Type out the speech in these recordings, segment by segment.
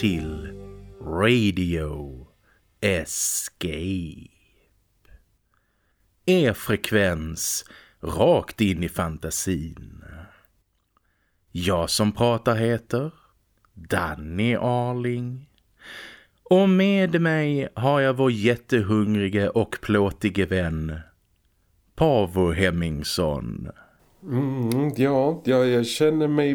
Till Radio Escape. Er frekvens rakt in i fantasin. Jag som pratar heter Danny Arling. Och med mig har jag vår jättehungrige och plåtige vän Pavo Hemmingsson. Mm, ja, ja, jag känner mig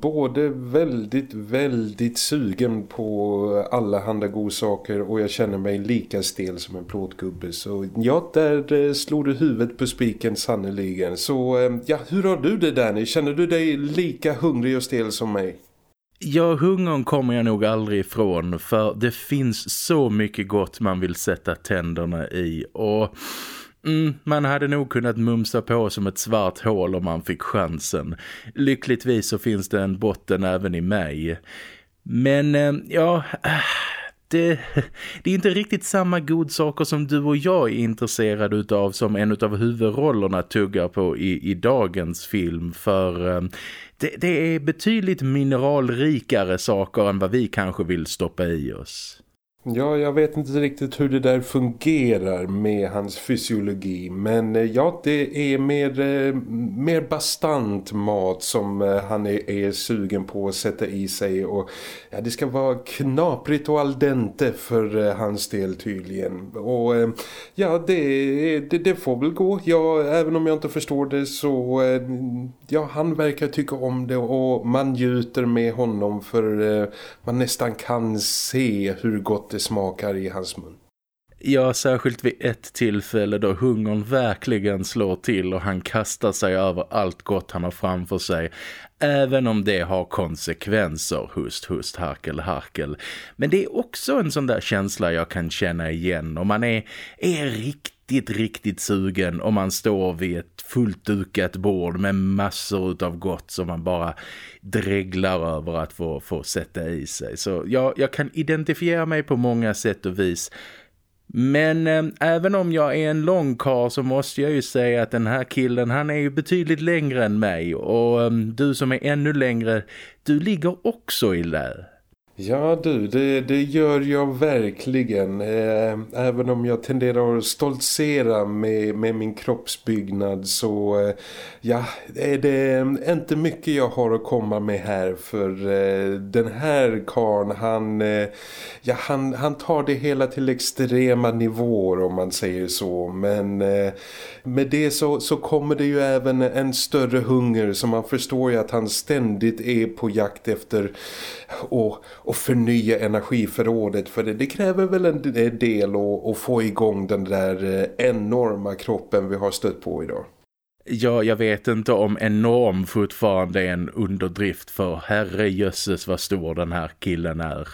både väldigt, väldigt sugen på alla handa godsaker och jag känner mig lika stel som en plåtgubbe. Så ja, där eh, slår du huvudet på spiken sannoliken. Så eh, ja, hur har du det Danny? Känner du dig lika hungrig och stel som mig? Ja, hungern kommer jag nog aldrig ifrån för det finns så mycket gott man vill sätta tänderna i och Mm, man hade nog kunnat mumsa på som ett svart hål om man fick chansen. Lyckligtvis så finns det en botten även i mig. Men eh, ja, det, det är inte riktigt samma godsaker som du och jag är intresserade av som en av huvudrollerna tuggar på i, i dagens film. För eh, det, det är betydligt mineralrikare saker än vad vi kanske vill stoppa i oss. Ja, jag vet inte riktigt hur det där fungerar med hans fysiologi. Men eh, ja, det är mer, eh, mer bastant mat som eh, han är, är sugen på att sätta i sig. Och ja, det ska vara knaprigt och al dente för hans del tydligen. Och ja, det, det, det får väl gå. Ja, även om jag inte förstår det så ja, han verkar tycka om det och man gjuter med honom för eh, man nästan kan se hur gott det det smakar i hans mun. Ja, särskilt vid ett tillfälle då hungern verkligen slår till och han kastar sig över allt gott han har framför sig. Även om det har konsekvenser, hust, hust, harkel, harkel. Men det är också en sån där känsla jag kan känna igen Och man är, är riktigt, riktigt sugen och man står vid ett fullt dukat bord med massor av gott som man bara dreglar över att få, få sätta i sig. Så jag, jag kan identifiera mig på många sätt och vis. Men eh, även om jag är en lång kar så måste jag ju säga att den här killen han är ju betydligt längre än mig. Och eh, du som är ännu längre, du ligger också i lä. Ja du, det, det gör jag verkligen. Eh, även om jag tenderar att stoltsera med, med min kroppsbyggnad så eh, ja, är det inte mycket jag har att komma med här. För eh, den här karn han, ja, han, han tar det hela till extrema nivåer om man säger så. Men med det så, så kommer det ju även en större hunger så man förstår ju att han ständigt är på jakt efter och, och förnya energiförrådet för det, det kräver väl en del att, få igång den där eh, enorma kroppen vi har stött på idag. Ja, jag vet inte om enorm fortfarande är en underdrift för herre jösses vad stor den här killen är.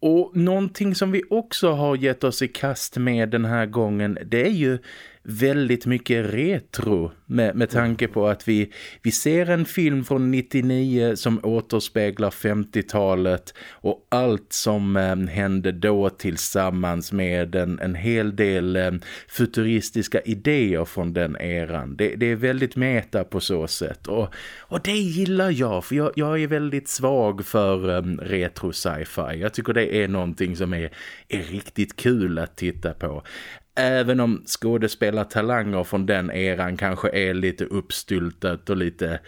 Och någonting som vi också har gett oss i kast med den här gången det är ju väldigt mycket retro med, med tanke på att vi, vi ser en film från 99 som återspeglar 50-talet och allt som eh, hände då tillsammans med en, en hel del eh, futuristiska idéer från den eran. Det, det, är väldigt meta på så sätt och, och det gillar jag för jag, jag är väldigt svag för eh, retro sci-fi. Jag tycker det är någonting som är, är riktigt kul att titta på. Även om skådespelartalanger från den eran kanske är lite uppstyltat och lite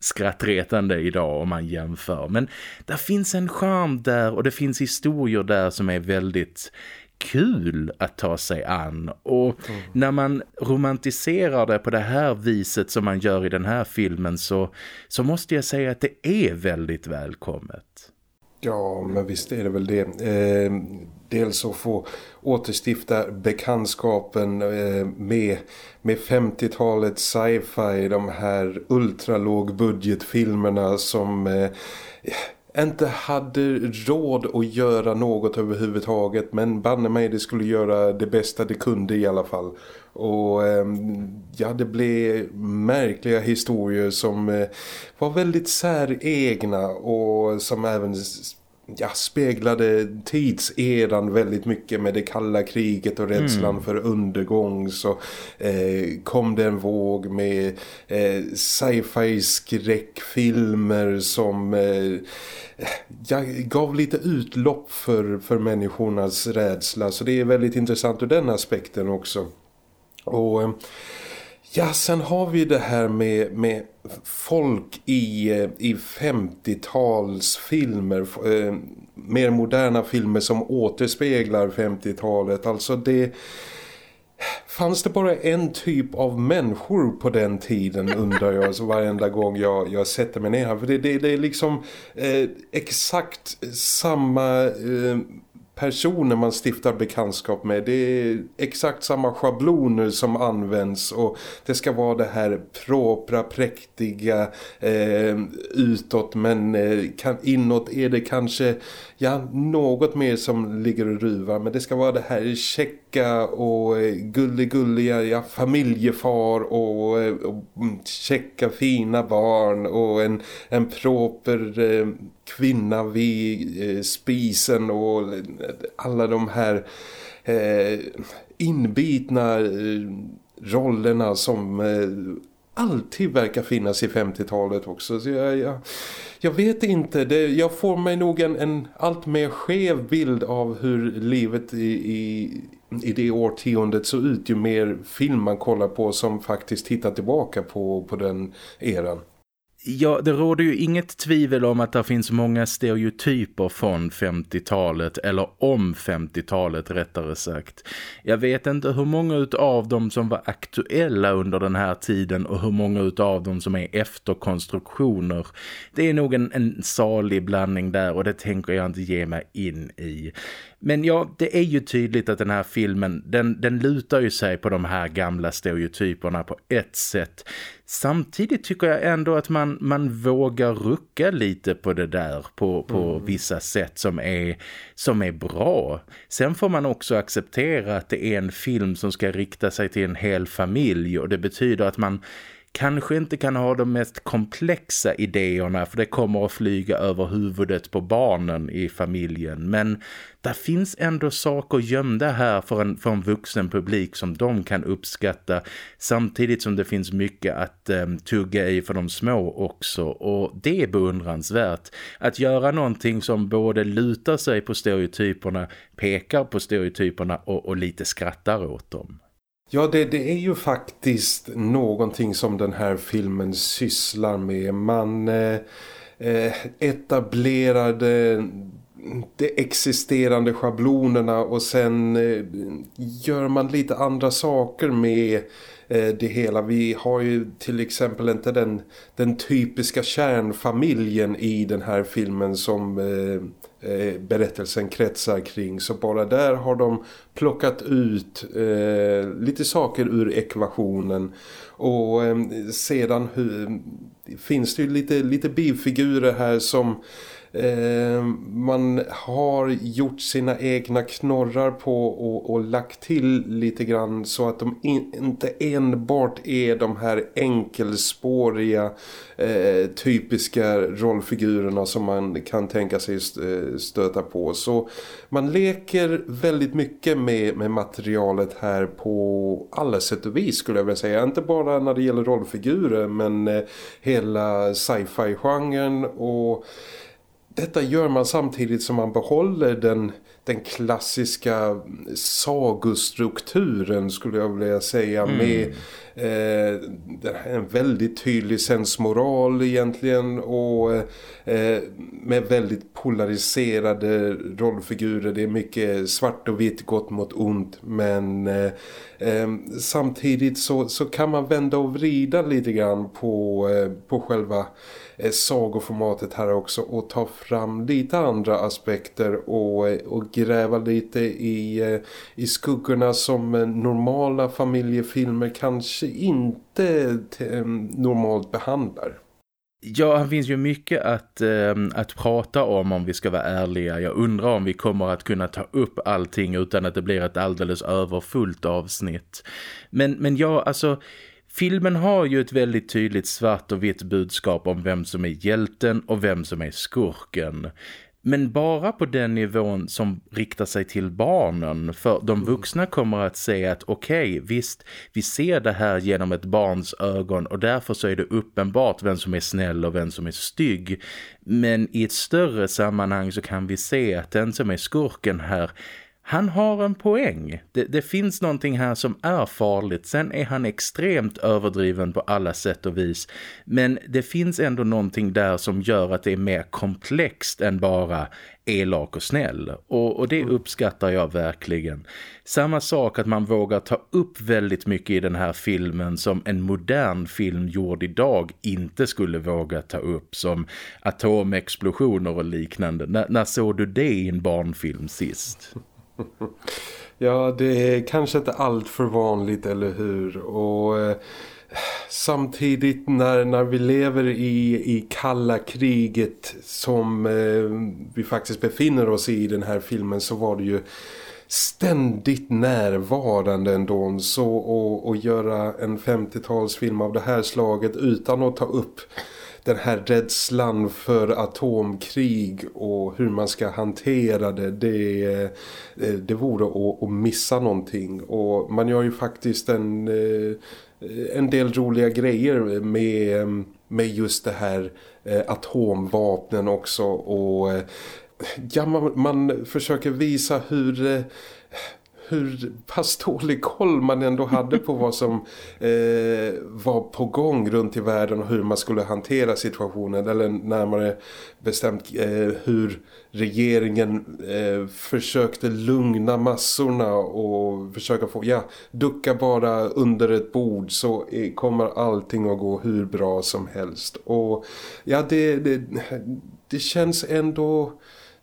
skrattretande idag om man jämför. Men det finns en charm där och det finns historier där som är väldigt kul att ta sig an och mm. när man romantiserar det på det här viset som man gör i den här filmen så, så måste jag säga att det är väldigt välkommet. Ja, men visst är det väl det. Eh, dels att få återstifta bekantskapen eh, med, med 50-talets sci-fi, de här ultralågbudgetfilmerna som eh, inte hade råd att göra något överhuvudtaget men banne mig det skulle göra det bästa det kunde i alla fall. Och ehm, ja, det blev märkliga historier som eh, var väldigt säregna och som även ja, speglade tidseran väldigt mycket med det kalla kriget och rädslan mm. för undergång så eh, kom det en våg med eh, sci-fi skräckfilmer som eh, jag gav lite utlopp för, för människornas rädsla så det är väldigt intressant ur den aspekten också. Och eh, Ja, sen har vi det här med, med folk i, eh, i 50-talsfilmer, eh, mer moderna filmer som återspeglar 50-talet. Alltså det... Fanns det bara en typ av människor på den tiden undrar jag så varenda gång jag, jag sätter mig ner här. För det, det, det är liksom eh, exakt samma eh, personer man stiftar bekantskap med. Det är exakt samma schabloner som används och det ska vara det här propra, präktiga eh, utåt men eh, kan, inåt är det kanske ja, något mer som ligger och ruvar men det ska vara det här checka och eh, gulligulliga, gulliga ja, familjefar och, eh, och mm, checka fina barn och en, en proper eh, kvinna vid eh, spisen och eh, alla de här eh, inbitna eh, rollerna som eh, alltid verkar finnas i 50-talet också. Så jag, jag, jag, vet inte, det, jag får mig nog en, en allt mer skev bild av hur livet i, i, i det årtiondet såg ut ju mer film man kollar på som faktiskt tittar tillbaka på, på den eran. Ja, det råder ju inget tvivel om att det finns många stereotyper från 50-talet eller om 50-talet rättare sagt. Jag vet inte hur många av dem som var aktuella under den här tiden och hur många av dem som är efterkonstruktioner. Det är nog en, en salig blandning där och det tänker jag inte ge mig in i. Men ja, det är ju tydligt att den här filmen, den, den lutar ju sig på de här gamla stereotyperna på ett sätt. Samtidigt tycker jag ändå att man, man vågar rucka lite på det där på, på mm. vissa sätt som är, som är bra. Sen får man också acceptera att det är en film som ska rikta sig till en hel familj och det betyder att man kanske inte kan ha de mest komplexa idéerna för det kommer att flyga över huvudet på barnen i familjen. Men där finns ändå saker gömda här för en, för en vuxen publik som de kan uppskatta samtidigt som det finns mycket att eh, tugga i för de små också och det är beundransvärt. Att göra någonting som både lutar sig på stereotyperna, pekar på stereotyperna och, och lite skrattar åt dem. Ja, det, det, är ju faktiskt någonting som den här filmen sysslar med. Man eh, eh etablerade de existerande schablonerna och sen eh, gör man lite andra saker med eh, det hela. Vi har ju till exempel inte den, den typiska kärnfamiljen i den här filmen som eh, eh, berättelsen kretsar kring. Så bara där har de plockat ut eh, lite saker ur ekvationen. Och eh, sedan hur, finns det ju lite, lite bifigurer här som Eh, Eh, man har gjort sina egna knorrar på och, och lagt till lite grann så att de in, inte enbart är de här enkelspåriga eh, typiska rollfigurerna som man kan tänka sig eh, stöta på. Så man leker väldigt mycket med, med materialet här på alla sätt och vis skulle jag vilja säga. Inte bara när det gäller rollfigurer men eh, hela sci-fi-genren och detta gör man samtidigt som man behåller den, den klassiska sagostrukturen skulle jag vilja säga mm. med eh, en väldigt tydlig sensmoral egentligen och eh, med väldigt polariserade rollfigurer. Det är mycket svart och vitt, gott mot ont men eh, eh samtidigt så, så kan man vända och vrida lite grann på, eh, på själva Eh, sagoformatet här också och ta fram lite andra aspekter och, eh, och gräva lite i, eh, i skuggorna som normala familjefilmer kanske inte normalt behandlar. Ja, det finns ju mycket att, eh, att prata om om vi ska vara ärliga. Jag undrar om vi kommer att kunna ta upp allting utan att det blir ett alldeles överfullt avsnitt. Men, men ja, alltså Filmen har ju ett väldigt tydligt svart och vitt budskap om vem som är hjälten och vem som är skurken. Men bara på den nivån som riktar sig till barnen. För de mm. vuxna kommer att säga att okej, okay, visst, vi ser det här genom ett barns ögon och därför så är det uppenbart vem som är snäll och vem som är stygg. Men i ett större sammanhang så kan vi se att den som är skurken här han har en poäng. Det, det, finns någonting här som är farligt. Sen är han extremt överdriven på alla sätt och vis. Men det finns ändå någonting där som gör att det är mer komplext än bara elak och snäll. Och, och det mm. uppskattar jag verkligen. Samma sak att man vågar ta upp väldigt mycket i den här filmen som en modern film gjord idag inte skulle våga ta upp. Som atomexplosioner och liknande. N när såg du det i en barnfilm sist? ja, det är kanske inte allt för vanligt, eller hur? Och eh, samtidigt när, när vi lever i, i kalla kriget som eh, vi faktiskt befinner oss i den här filmen så var det ju ständigt närvarande ändå så att göra en 50-talsfilm av det här slaget utan att ta upp den här rädslan för atomkrig och hur man ska hantera det, det, eh, det vore att, att missa någonting. Och man gör ju faktiskt en, eh, en del roliga grejer med, med just det här eh, atomvapnen också och ja, man, man försöker visa hur hur pass dålig koll man ändå hade på vad som eh, var på gång runt i världen och hur man skulle hantera situationen eller närmare bestämt eh, hur regeringen eh, försökte lugna massorna och försöka få, ja, ducka bara under ett bord så kommer allting att gå hur bra som helst. Och ja, det, det, det känns ändå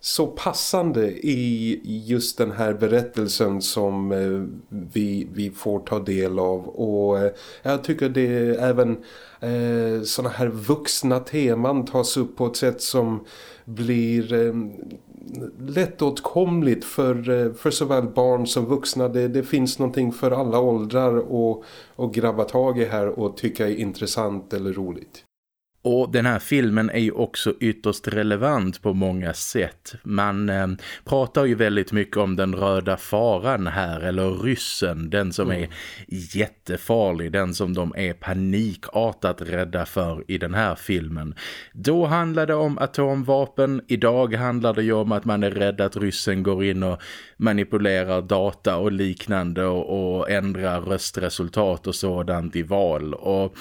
så passande i just den här berättelsen som eh, vi, vi får ta del av och eh, jag tycker det är även eh, sådana här vuxna teman tas upp på ett sätt som blir eh, lättåtkomligt för, eh, för såväl barn som vuxna. Det, det finns någonting för alla åldrar och, och grabba tag i här och tycka är intressant eller roligt. Och den här filmen är ju också ytterst relevant på många sätt. Man eh, pratar ju väldigt mycket om den röda faran här, eller ryssen, den som mm. är jättefarlig, den som de är panikartat rädda för i den här filmen. Då handlar det om atomvapen, idag handlar det ju om att man är rädd att ryssen går in och manipulerar data och liknande och, och ändrar röstresultat och sådant i val. Och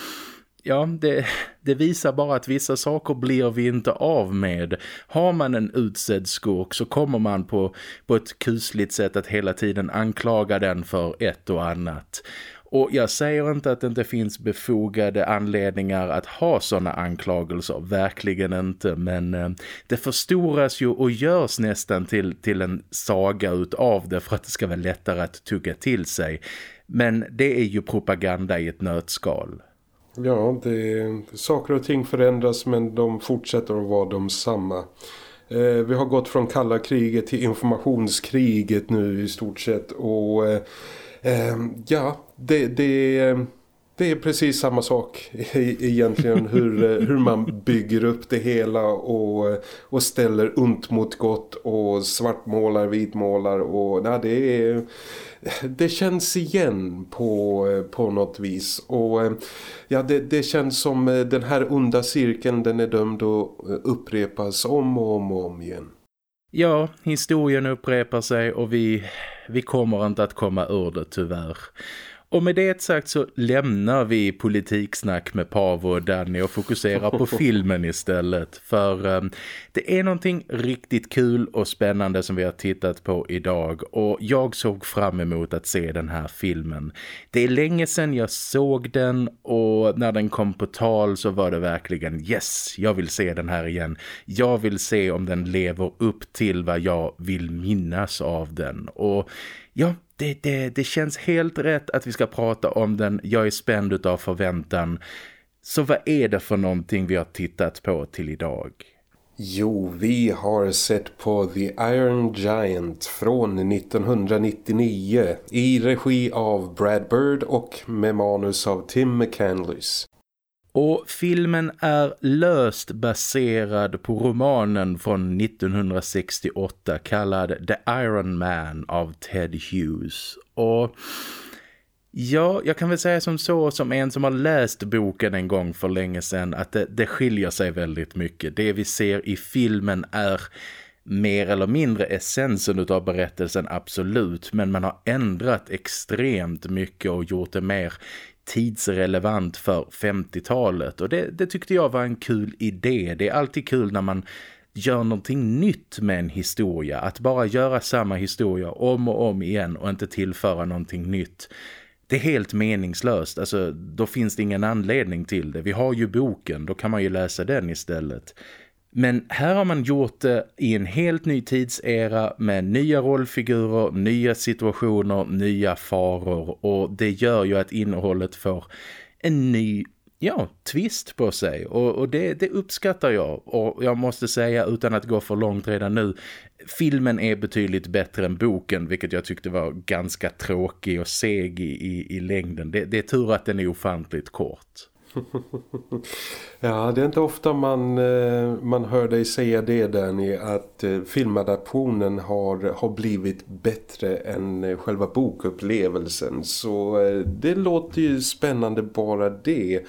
ja, det, det, visar bara att vissa saker blir vi inte av med. Har man en utsedd skurk så kommer man på, på ett kusligt sätt att hela tiden anklaga den för ett och annat. Och jag säger inte att det inte finns befogade anledningar att ha sådana anklagelser, verkligen inte. Men eh, det förstoras ju och görs nästan till, till en saga utav det för att det ska vara lättare att tugga till sig. Men det är ju propaganda i ett nötskal. Ja, det, saker och ting förändras men de fortsätter att vara de samma. Eh, vi har gått från kalla kriget till informationskriget nu i stort sett och eh, eh ja, det, det, det är precis samma sak e-, e-, egentligen hur, eh, hur man bygger upp det hela och, eh, och ställer ont mot gott och svartmålar, vitmålar och nej, det är det känns igen på, eh, på något vis och ja det, det känns som den här onda cirkeln den är dömd att upprepas om och om och om igen. Ja, historien upprepar sig och vi, vi kommer inte att komma ur det tyvärr. Och med det sagt så lämnar vi politiksnack med Pavo och Danny och fokuserar på filmen istället. För um, det är någonting riktigt kul och spännande som vi har tittat på idag. Och jag såg fram emot att se den här filmen. Det är länge sedan jag såg den och när den kom på tal så var det verkligen yes, jag vill se den här igen. Jag vill se om den lever upp till vad jag vill minnas av den. Och ja, det, det, det känns helt rätt att vi ska prata om den. Jag är spänd av förväntan. Så vad är det för någonting vi har tittat på till idag? Jo, vi har sett på The Iron Giant från 1999 i regi av Brad Bird och med manus av Tim McCandless. Och filmen är löst baserad på romanen från 1968 kallad The Iron Man av Ted Hughes. Och ja, jag kan väl säga som så som en som har läst boken en gång för länge sedan att det, det skiljer sig väldigt mycket. Det vi ser i filmen är mer eller mindre essensen av berättelsen absolut men man har ändrat extremt mycket och gjort det mer tidsrelevant för 50-talet och det, det tyckte jag var en kul idé. Det är alltid kul när man gör någonting nytt med en historia. Att bara göra samma historia om och om igen och inte tillföra någonting nytt. Det är helt meningslöst. Alltså, då finns det ingen anledning till det. Vi har ju boken, då kan man ju läsa den istället. Men här har man gjort det i en helt ny tidsera med nya rollfigurer, nya situationer, nya faror. Och det gör ju att innehållet får en ny ja, twist på sig. Och, och det, det, uppskattar jag. Och jag måste säga utan att gå för långt redan nu filmen är betydligt bättre än boken vilket jag tyckte var ganska tråkig och seg i, i, i längden. Det, det är tur att den är ofantligt kort. ja, det är inte ofta man, eh, man hör dig säga det Danny att eh, filmadaptionen har, har blivit bättre än eh, själva bokupplevelsen. Så det låter ju spännande bara det.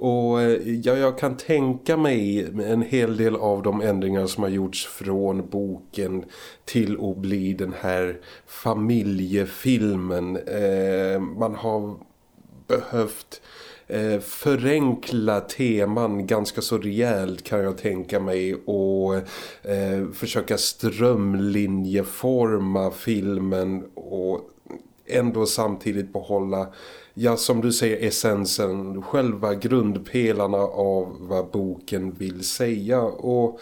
Och ja, jag kan tänka mig en hel del av de ändringar som har gjorts från boken till att bli den här familjefilmen. man har behövt eh, förenkla teman ganska så rejält kan jag tänka mig och eh, försöka strömlinjeforma filmen och ändå samtidigt behålla ja som du säger essensen, själva grundpelarna av vad boken vill säga. Och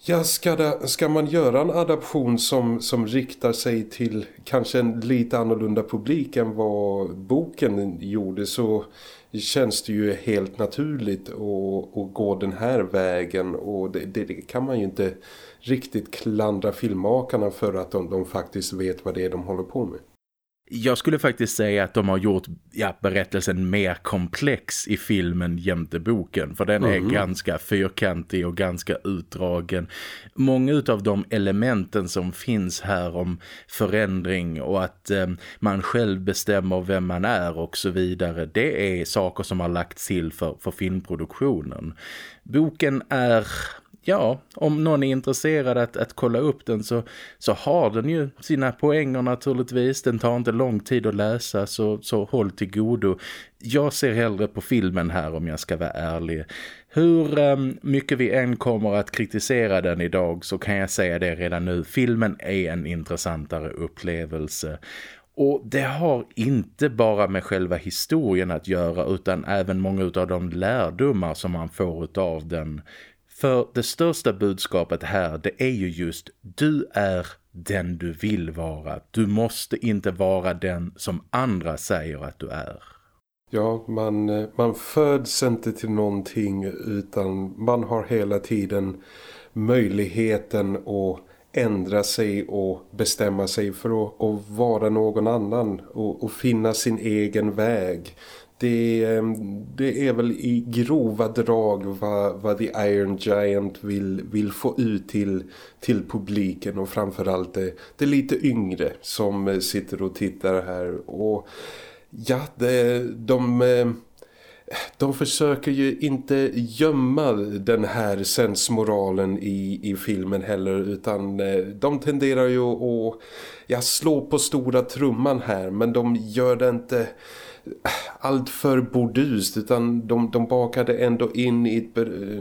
Ja, ska, det, ska man göra en adaption som, som riktar sig till kanske en lite annorlunda publik än vad boken gjorde så känns det ju helt naturligt att, att gå den här vägen och det, det, kan man ju inte riktigt klandra filmmakarna för att de, de faktiskt vet vad det är de håller på med. Jag skulle faktiskt säga att de har gjort ja, berättelsen mer komplex i filmen jämte boken. För den är mm. ganska fyrkantig och ganska utdragen. Många av de elementen som finns här om förändring och att eh, man själv bestämmer vem man är och så vidare. Det är saker som har lagts till för, för filmproduktionen. Boken är ja, om någon är intresserad att, att kolla upp den så, så har den ju sina poänger naturligtvis. Den tar inte lång tid att läsa så, så håll till godo. Jag ser hellre på filmen här om jag ska vara ärlig. Hur um, mycket vi än kommer att kritisera den idag så kan jag säga det redan nu. Filmen är en intressantare upplevelse. Och det har inte bara med själva historien att göra utan även många av de lärdomar som man får av den. För det största budskapet här det är ju just du är den du vill vara. Du måste inte vara den som andra säger att du är. Ja, man, eh, man föds inte till någonting utan man har hela tiden möjligheten att ändra sig och bestämma sig för att, att vara någon annan och, och finna sin egen väg det, eh, det är väl i grova drag vad, vad The Iron Giant vill, vill få ut till, till publiken och framförallt det, det lite yngre som eh, sitter och tittar här. Och ja, det, de, eh, de försöker ju inte gömma den här sensmoralen i, i filmen heller utan de tenderar ju att ja, slå på stora trumman här men de gör det inte allt för bordust utan de, de bakade ändå in i,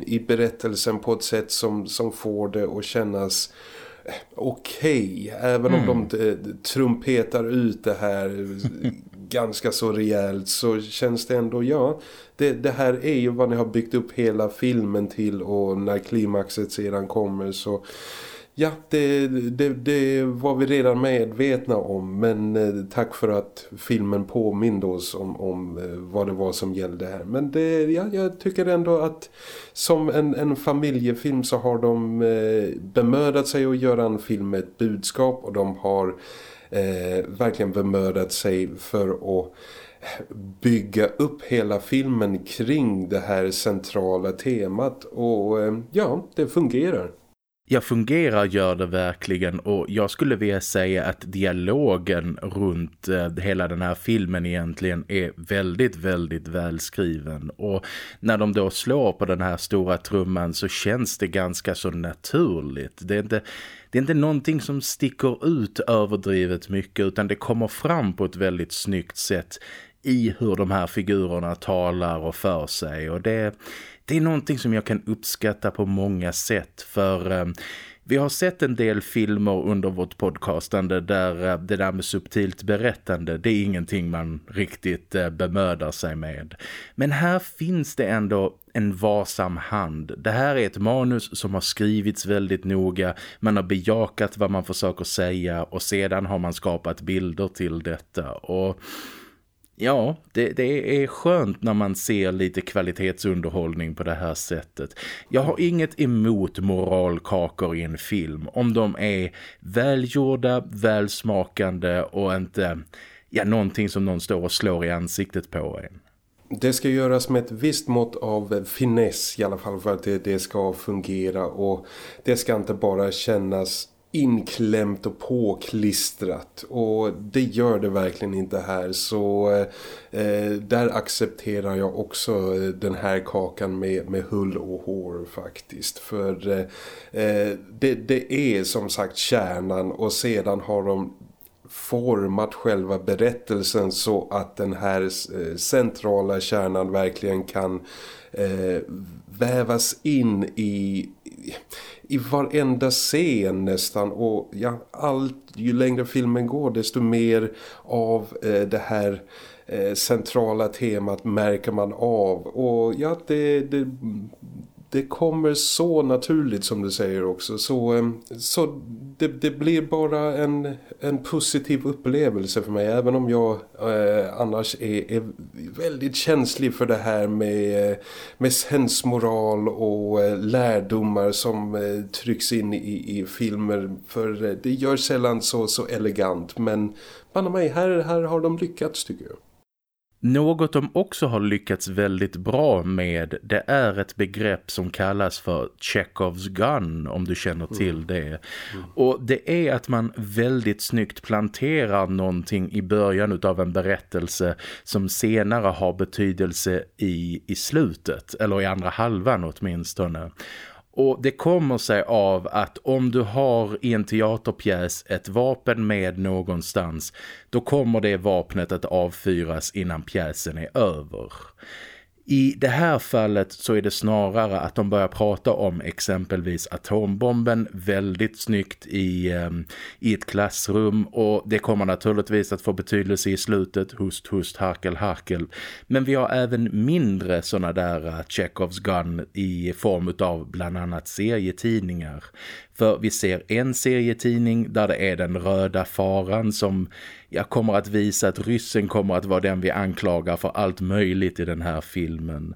i berättelsen på ett sätt som, som får det att kännas eh, okej. Okay. Även mm. om de eh, trumpetar ut det här ganska så rejält så känns det ändå, ja, det, det här är ju vad ni har byggt upp hela filmen till och när klimaxet sedan kommer så Ja, det, det, det, var vi redan medvetna om men eh, tack för att filmen påminde oss om, om eh, vad det var som gällde här. Men det, ja, jag tycker ändå att som en, en familjefilm så har de eh, bemödat sig att göra en film med ett budskap och de har eh, verkligen bemödat sig för att bygga upp hela filmen kring det här centrala temat och eh, ja, det fungerar. Jag fungerar gör det verkligen och jag skulle vilja säga att dialogen runt eh, hela den här filmen egentligen är väldigt, väldigt välskriven. Och när de då slår på den här stora trumman så känns det ganska så naturligt. Det är inte, det är inte någonting som sticker ut överdrivet mycket utan det kommer fram på ett väldigt snyggt sätt i hur de här figurerna talar och för sig. Och det det är någonting som jag kan uppskatta på många sätt för eh, vi har sett en del filmer under vårt podcastande där eh, det där med subtilt berättande det är ingenting man riktigt eh, bemödar sig med. Men här finns det ändå en varsam hand. Det här är ett manus som har skrivits väldigt noga. Man har bejakat vad man försöker säga och sedan har man skapat bilder till detta. Och Ja, det, det, är skönt när man ser lite kvalitetsunderhållning på det här sättet. Jag har inget emot moralkakor i en film om de är välgjorda, välsmakande och inte ja, någonting som någon står och slår i ansiktet på en. Det ska göras med ett visst mått av finess i alla fall för att det, det ska fungera och det ska inte bara kännas inklämt och påklistrat. Och det gör det verkligen inte här. Så eh, där accepterar jag också den här kakan med, med hull och hår faktiskt. För eh, eh det, det är som sagt kärnan. Och sedan har de format själva berättelsen så att den här eh, centrala kärnan verkligen kan eh, vävas in i i varenda scen nästan. Och ja, allt ju längre filmen går desto mer av eh, det här eh, centrala temat märker man av. Och ja det, det, det kommer så naturligt som du säger också. Så, ehm, så det, det blir bara en, en positiv upplevelse för mig. Även om jag eh, annars är, är, väldigt känslig för det här med, eh, med sensmoral och eh, lärdomar som eh, trycks in i, i filmer. För eh, det gör sällan så, så elegant. Men banna mig, här, här har de lyckats tycker jag. Något de också har lyckats väldigt bra med det är ett begrepp som kallas för Chekhovs gun om du känner till det. Mm. Och det är att man väldigt snyggt planterar någonting i början av en berättelse som senare har betydelse i, i slutet eller i andra halvan åtminstone. Och det kommer sig av att om du har i en teaterpjäs ett vapen med någonstans då kommer det vapnet att avfyras innan pjäsen är över. I det här fallet så är det snarare att de börjar prata om exempelvis atombomben väldigt snyggt i, ehm, i ett klassrum och det kommer naturligtvis att få betydelse i slutet, hust, hust, harkel, harkel. Men vi har även mindre sådana där eh, Chekhovs gun i form av bland annat serietidningar. För vi ser en serietidning där det är den röda faran som jag kommer att visa att ryssen kommer att vara den vi anklagar för allt möjligt i den här filmen.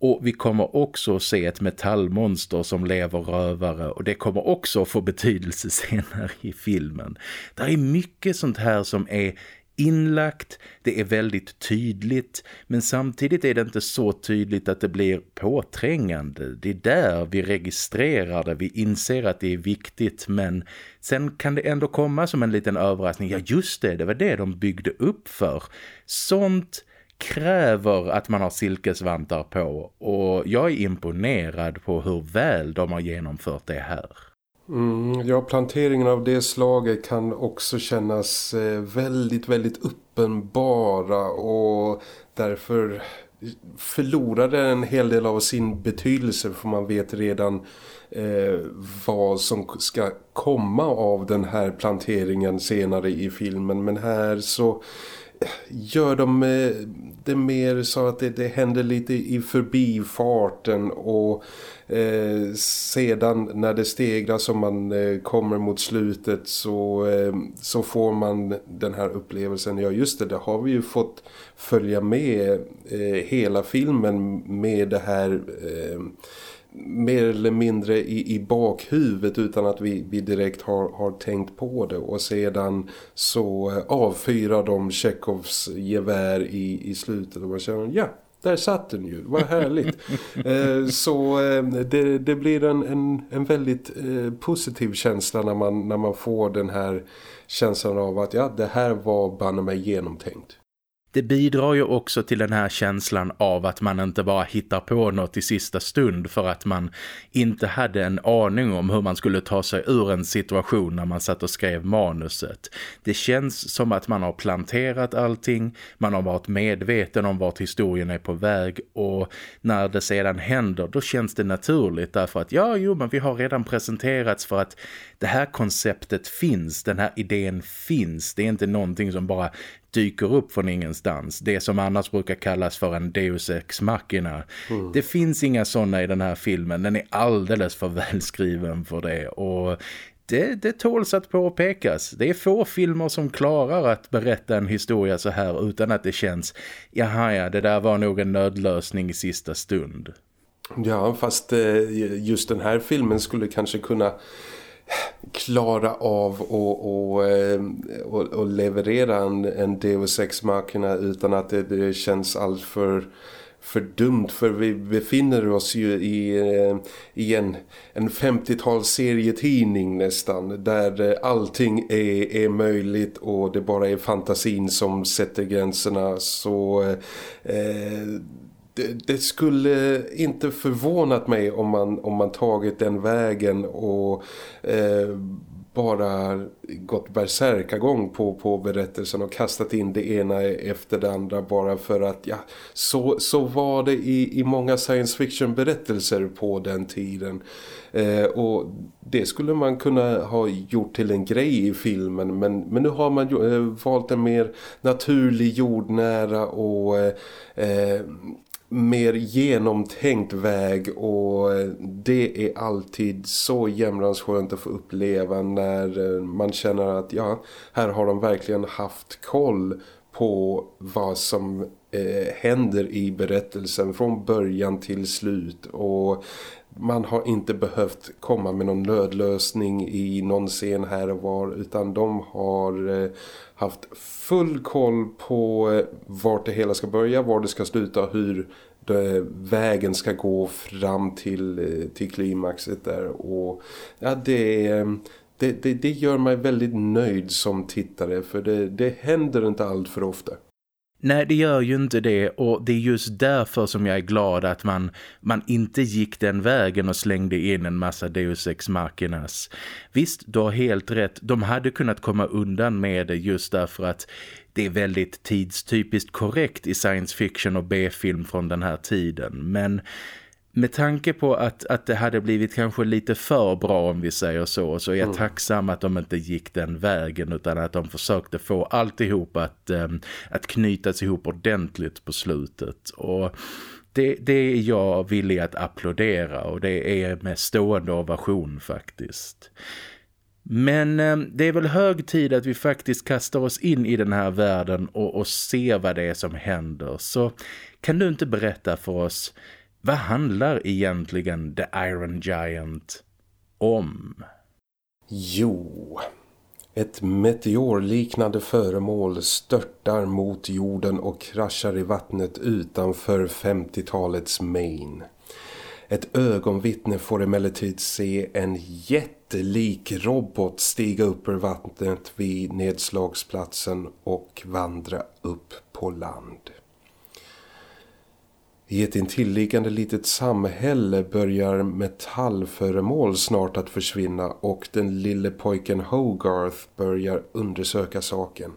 Och vi kommer också se ett metallmonster som lever rövare och det kommer också få betydelse senare i filmen. Det är mycket sånt här som är inlagt, det är väldigt tydligt men samtidigt är det inte så tydligt att det blir påträngande. Det är där vi registrerar det, vi inser att det är viktigt men sen kan det ändå komma som en liten överraskning. Ja just det, det var det de byggde upp för. Sånt kräver att man har silkesvantar på och jag är imponerad på hur väl de har genomfört det här. Mm, ja, planteringen av det slaget kan också kännas eh, väldigt, väldigt uppenbara och därför förlorar det en hel del av sin betydelse för man vet redan eh, vad som ska komma av den här planteringen senare i filmen. Men här så gör de eh, det mer så att det, det händer lite i förbifarten och eh, sedan när det stegras och man eh, kommer mot slutet så, eh, så får man den här upplevelsen. Ja just det, det har vi ju fått följa med eh, hela filmen med det här eh, mer eller mindre i, i bakhuvudet utan att vi, vi direkt har, har tänkt på det och sedan så eh, avfyrar de Chekhovs gevär i, i slutet och man känner, ja, där satt den ju, vad härligt. eh, så eh, det, det blir en, en, en väldigt eh, positiv känsla när man, när man får den här känslan av att ja, det här var banne mig genomtänkt. Det bidrar ju också till den här känslan av att man inte bara hittar på något i sista stund för att man inte hade en aning om hur man skulle ta sig ur en situation när man satt och skrev manuset. Det känns som att man har planterat allting, man har varit medveten om vart historien är på väg och när det sedan händer då känns det naturligt därför att ja, jo men vi har redan presenterats för att det här konceptet finns, den här idén finns. Det är inte någonting som bara dyker upp från ingenstans. Det som annars brukar kallas för en deus ex machina. Mm. Det finns inga sådana i den här filmen. Den är alldeles för välskriven för det. Och det, det tåls att påpekas. Det är få filmer som klarar att berätta en historia så här utan att det känns jaha ja, det där var nog en nödlösning i sista stund. Ja, fast eh, just den här filmen skulle kanske kunna klara av och, och, eh, och, och leverera en, en Deus Ex Machina utan att det, det känns alltför för dumt. För vi befinner oss ju i, eh, i en, en 50-tals serietidning nästan där eh, allting är, är möjligt och det bara är fantasin som sätter gränserna. Så eh, det, det, skulle inte förvånat mig om man, om man tagit den vägen och eh, bara gått gång på, på berättelsen och kastat in det ena efter det andra bara för att ja, så, så var det i, i många science fiction berättelser på den tiden. Eh, och det skulle man kunna ha gjort till en grej i filmen men, men nu har man ju, eh, valt en mer naturlig jordnära och eh, eh mer genomtänkt väg och det är alltid så jämrans skönt att få uppleva när eh, man känner att ja, här har de verkligen haft koll på vad som eh, händer i berättelsen från början till slut och man har inte behövt komma med någon nödlösning i någon scen här och var utan de har eh, haft full koll på eh, vart det hela ska börja, var det ska sluta och hur eh, vägen ska gå fram till, till klimaxet där och ja, det, det, det, det gör mig väldigt nöjd som tittare för det, det händer inte allt för ofta. Nej, det gör ju inte det och det är just därför som jag är glad att man, man inte gick den vägen och slängde in en massa Deus Ex Machinas. Visst, du har helt rätt. De hade kunnat komma undan med det just därför att det är väldigt tidstypiskt korrekt i science fiction och B-film från den här tiden. Men med tanke på att, att det hade blivit kanske lite för bra om vi säger så så är jag mm. tacksam att de inte gick den vägen utan att de försökte få alltihop att, um, att knytas ihop ordentligt på slutet och det, det är jag villig att applådera och det är med stående ovation faktiskt. Men eh, det är väl hög tid att vi faktiskt kastar oss in i den här världen och, och ser vad det är som händer. Så kan du inte berätta för oss vad handlar egentligen The Iron Giant om? Jo, ett meteorliknande föremål störtar mot jorden och kraschar i vattnet utanför 50-talets Maine. Ett ögonvittne får emellertid se en jättelik robot stiga upp ur vattnet vid nedslagsplatsen och vandra upp på land. I ett intilliggande litet samhälle börjar metallföremål snart att försvinna och den lille pojken Hogarth börjar undersöka saken.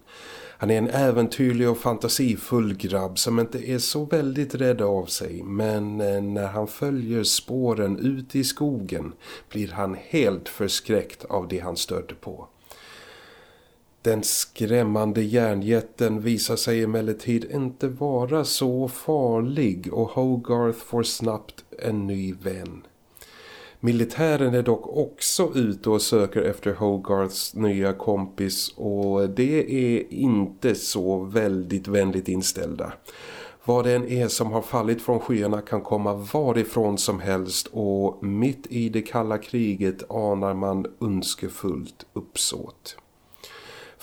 Han är en äventyrlig och fantasifull grabb som inte är så väldigt rädd av sig men eh, när han följer spåren ut i skogen blir han helt förskräckt av det han stöter på. Den skrämmande järnjätten visar sig emellertid inte vara så farlig och Hogarth får snabbt en ny vän. Militären är dock också ute och söker efter Hogarths nya kompis och det är inte så väldigt vänligt inställda. vad det än är som har fallit från skyarna kan komma varifrån som helst och mitt i det kalla kriget anar man önskefullt uppsåt.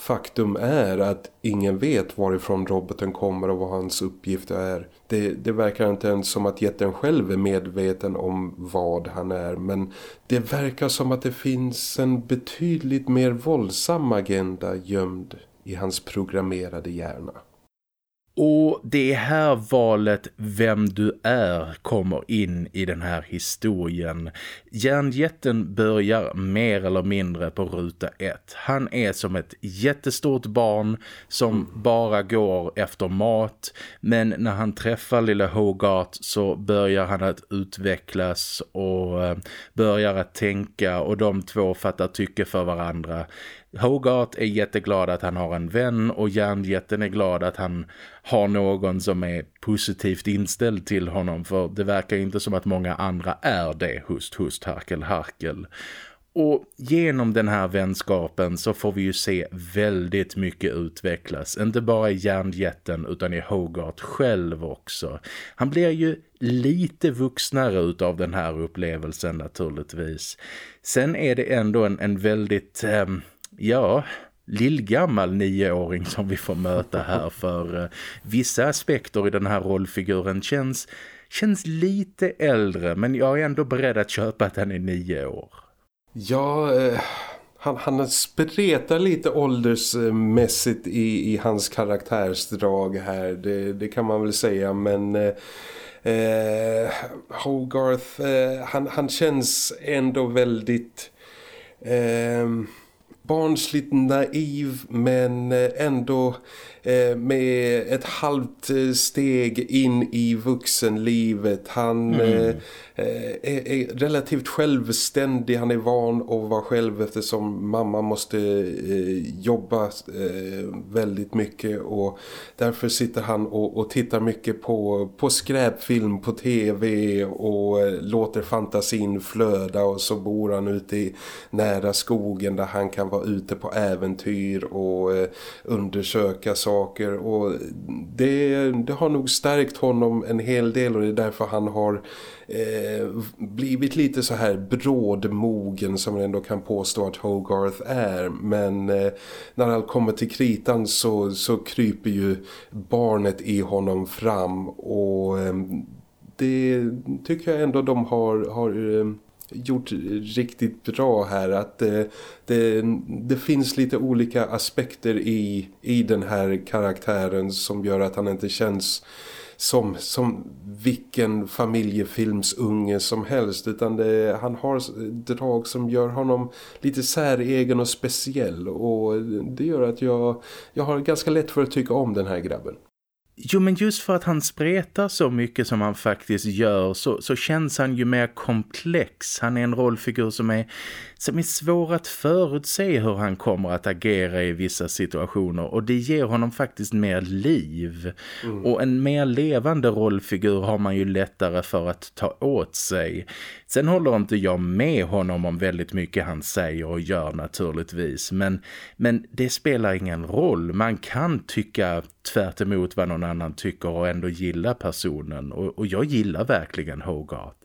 Faktum är att ingen vet varifrån roboten kommer och vad hans uppgift är. Det, det verkar inte ens som att jätten själv är medveten om vad han är men det verkar som att det finns en betydligt mer våldsam agenda gömd i hans programmerade hjärna. Och det är här valet vem du är kommer in i den här historien. Järnjätten börjar mer eller mindre på ruta ett. Han är som ett jättestort barn som bara går efter mat. Men när han träffar lilla Hogarth så börjar han att utvecklas och eh, börjar att tänka och de två fattar tycke för varandra. Hogarth är jätteglad att han har en vän och järnjätten är glad att han har någon som är positivt inställd till honom för det verkar inte som att många andra är det, hust, hust, harkel, harkel. Och genom den här vänskapen så får vi ju se väldigt mycket utvecklas. Inte bara i järnjätten utan i Hogarth själv också. Han blir ju lite vuxnare utav den här upplevelsen naturligtvis. Sen är det ändå en, en väldigt... Eh, ja, lillgammal nioåring som vi får möta här för uh, vissa aspekter i den här rollfiguren känns, känns lite äldre men jag är ändå beredd att köpa att han är nio år. Ja, eh, han, han spretar lite åldersmässigt i, i hans karaktärsdrag här, det, det kan man väl säga men... Eh, eh Hogarth, eh, han, han känns ändå väldigt... Eh, barnsligt naiv men eh, ändå Eh, med ett halvt eh, steg in i vuxenlivet. Han mm. Är, är, relativt självständig. Han är van att vara själv eftersom mamma måste jobba väldigt mycket och därför sitter han och, och tittar mycket på, på skräpfilm på tv och låter fantasin flöda och så bor han ute i nära skogen där han kan vara ute på äventyr och eh, undersöka saker. Och det, det har nog stärkt honom en hel del och det är därför han har eh, blivit lite så här brådmogen som man ändå kan påstå att Hogarth är. Men eh, när allt kommer till kritan så, så kryper ju barnet i honom fram och eh, det tycker jag ändå de har, har eh, gjort riktigt bra här att det, det, det, finns lite olika aspekter i, i den här karaktären som gör att han inte känns som, som vilken familjefilmsunge som helst utan det, han har drag som gör honom lite säregen och speciell och det gör att jag, jag har ganska lätt för att tycka om den här grabben. Jo men just för att han spretar så mycket som han faktiskt gör så, så känns han ju mer komplex. Han är en rollfigur som är, som är svår att förutse hur han kommer att agera i vissa situationer och det ger honom faktiskt mer liv. Mm. Och en mer levande rollfigur har man ju lättare för att ta åt sig. Sen håller inte jag med honom om väldigt mycket han säger och gör naturligtvis. Men, men det spelar ingen roll. Man kan tycka tvärt emot vad någon annan tycker och ändå gilla personen. Och, och jag gillar verkligen Hogarth.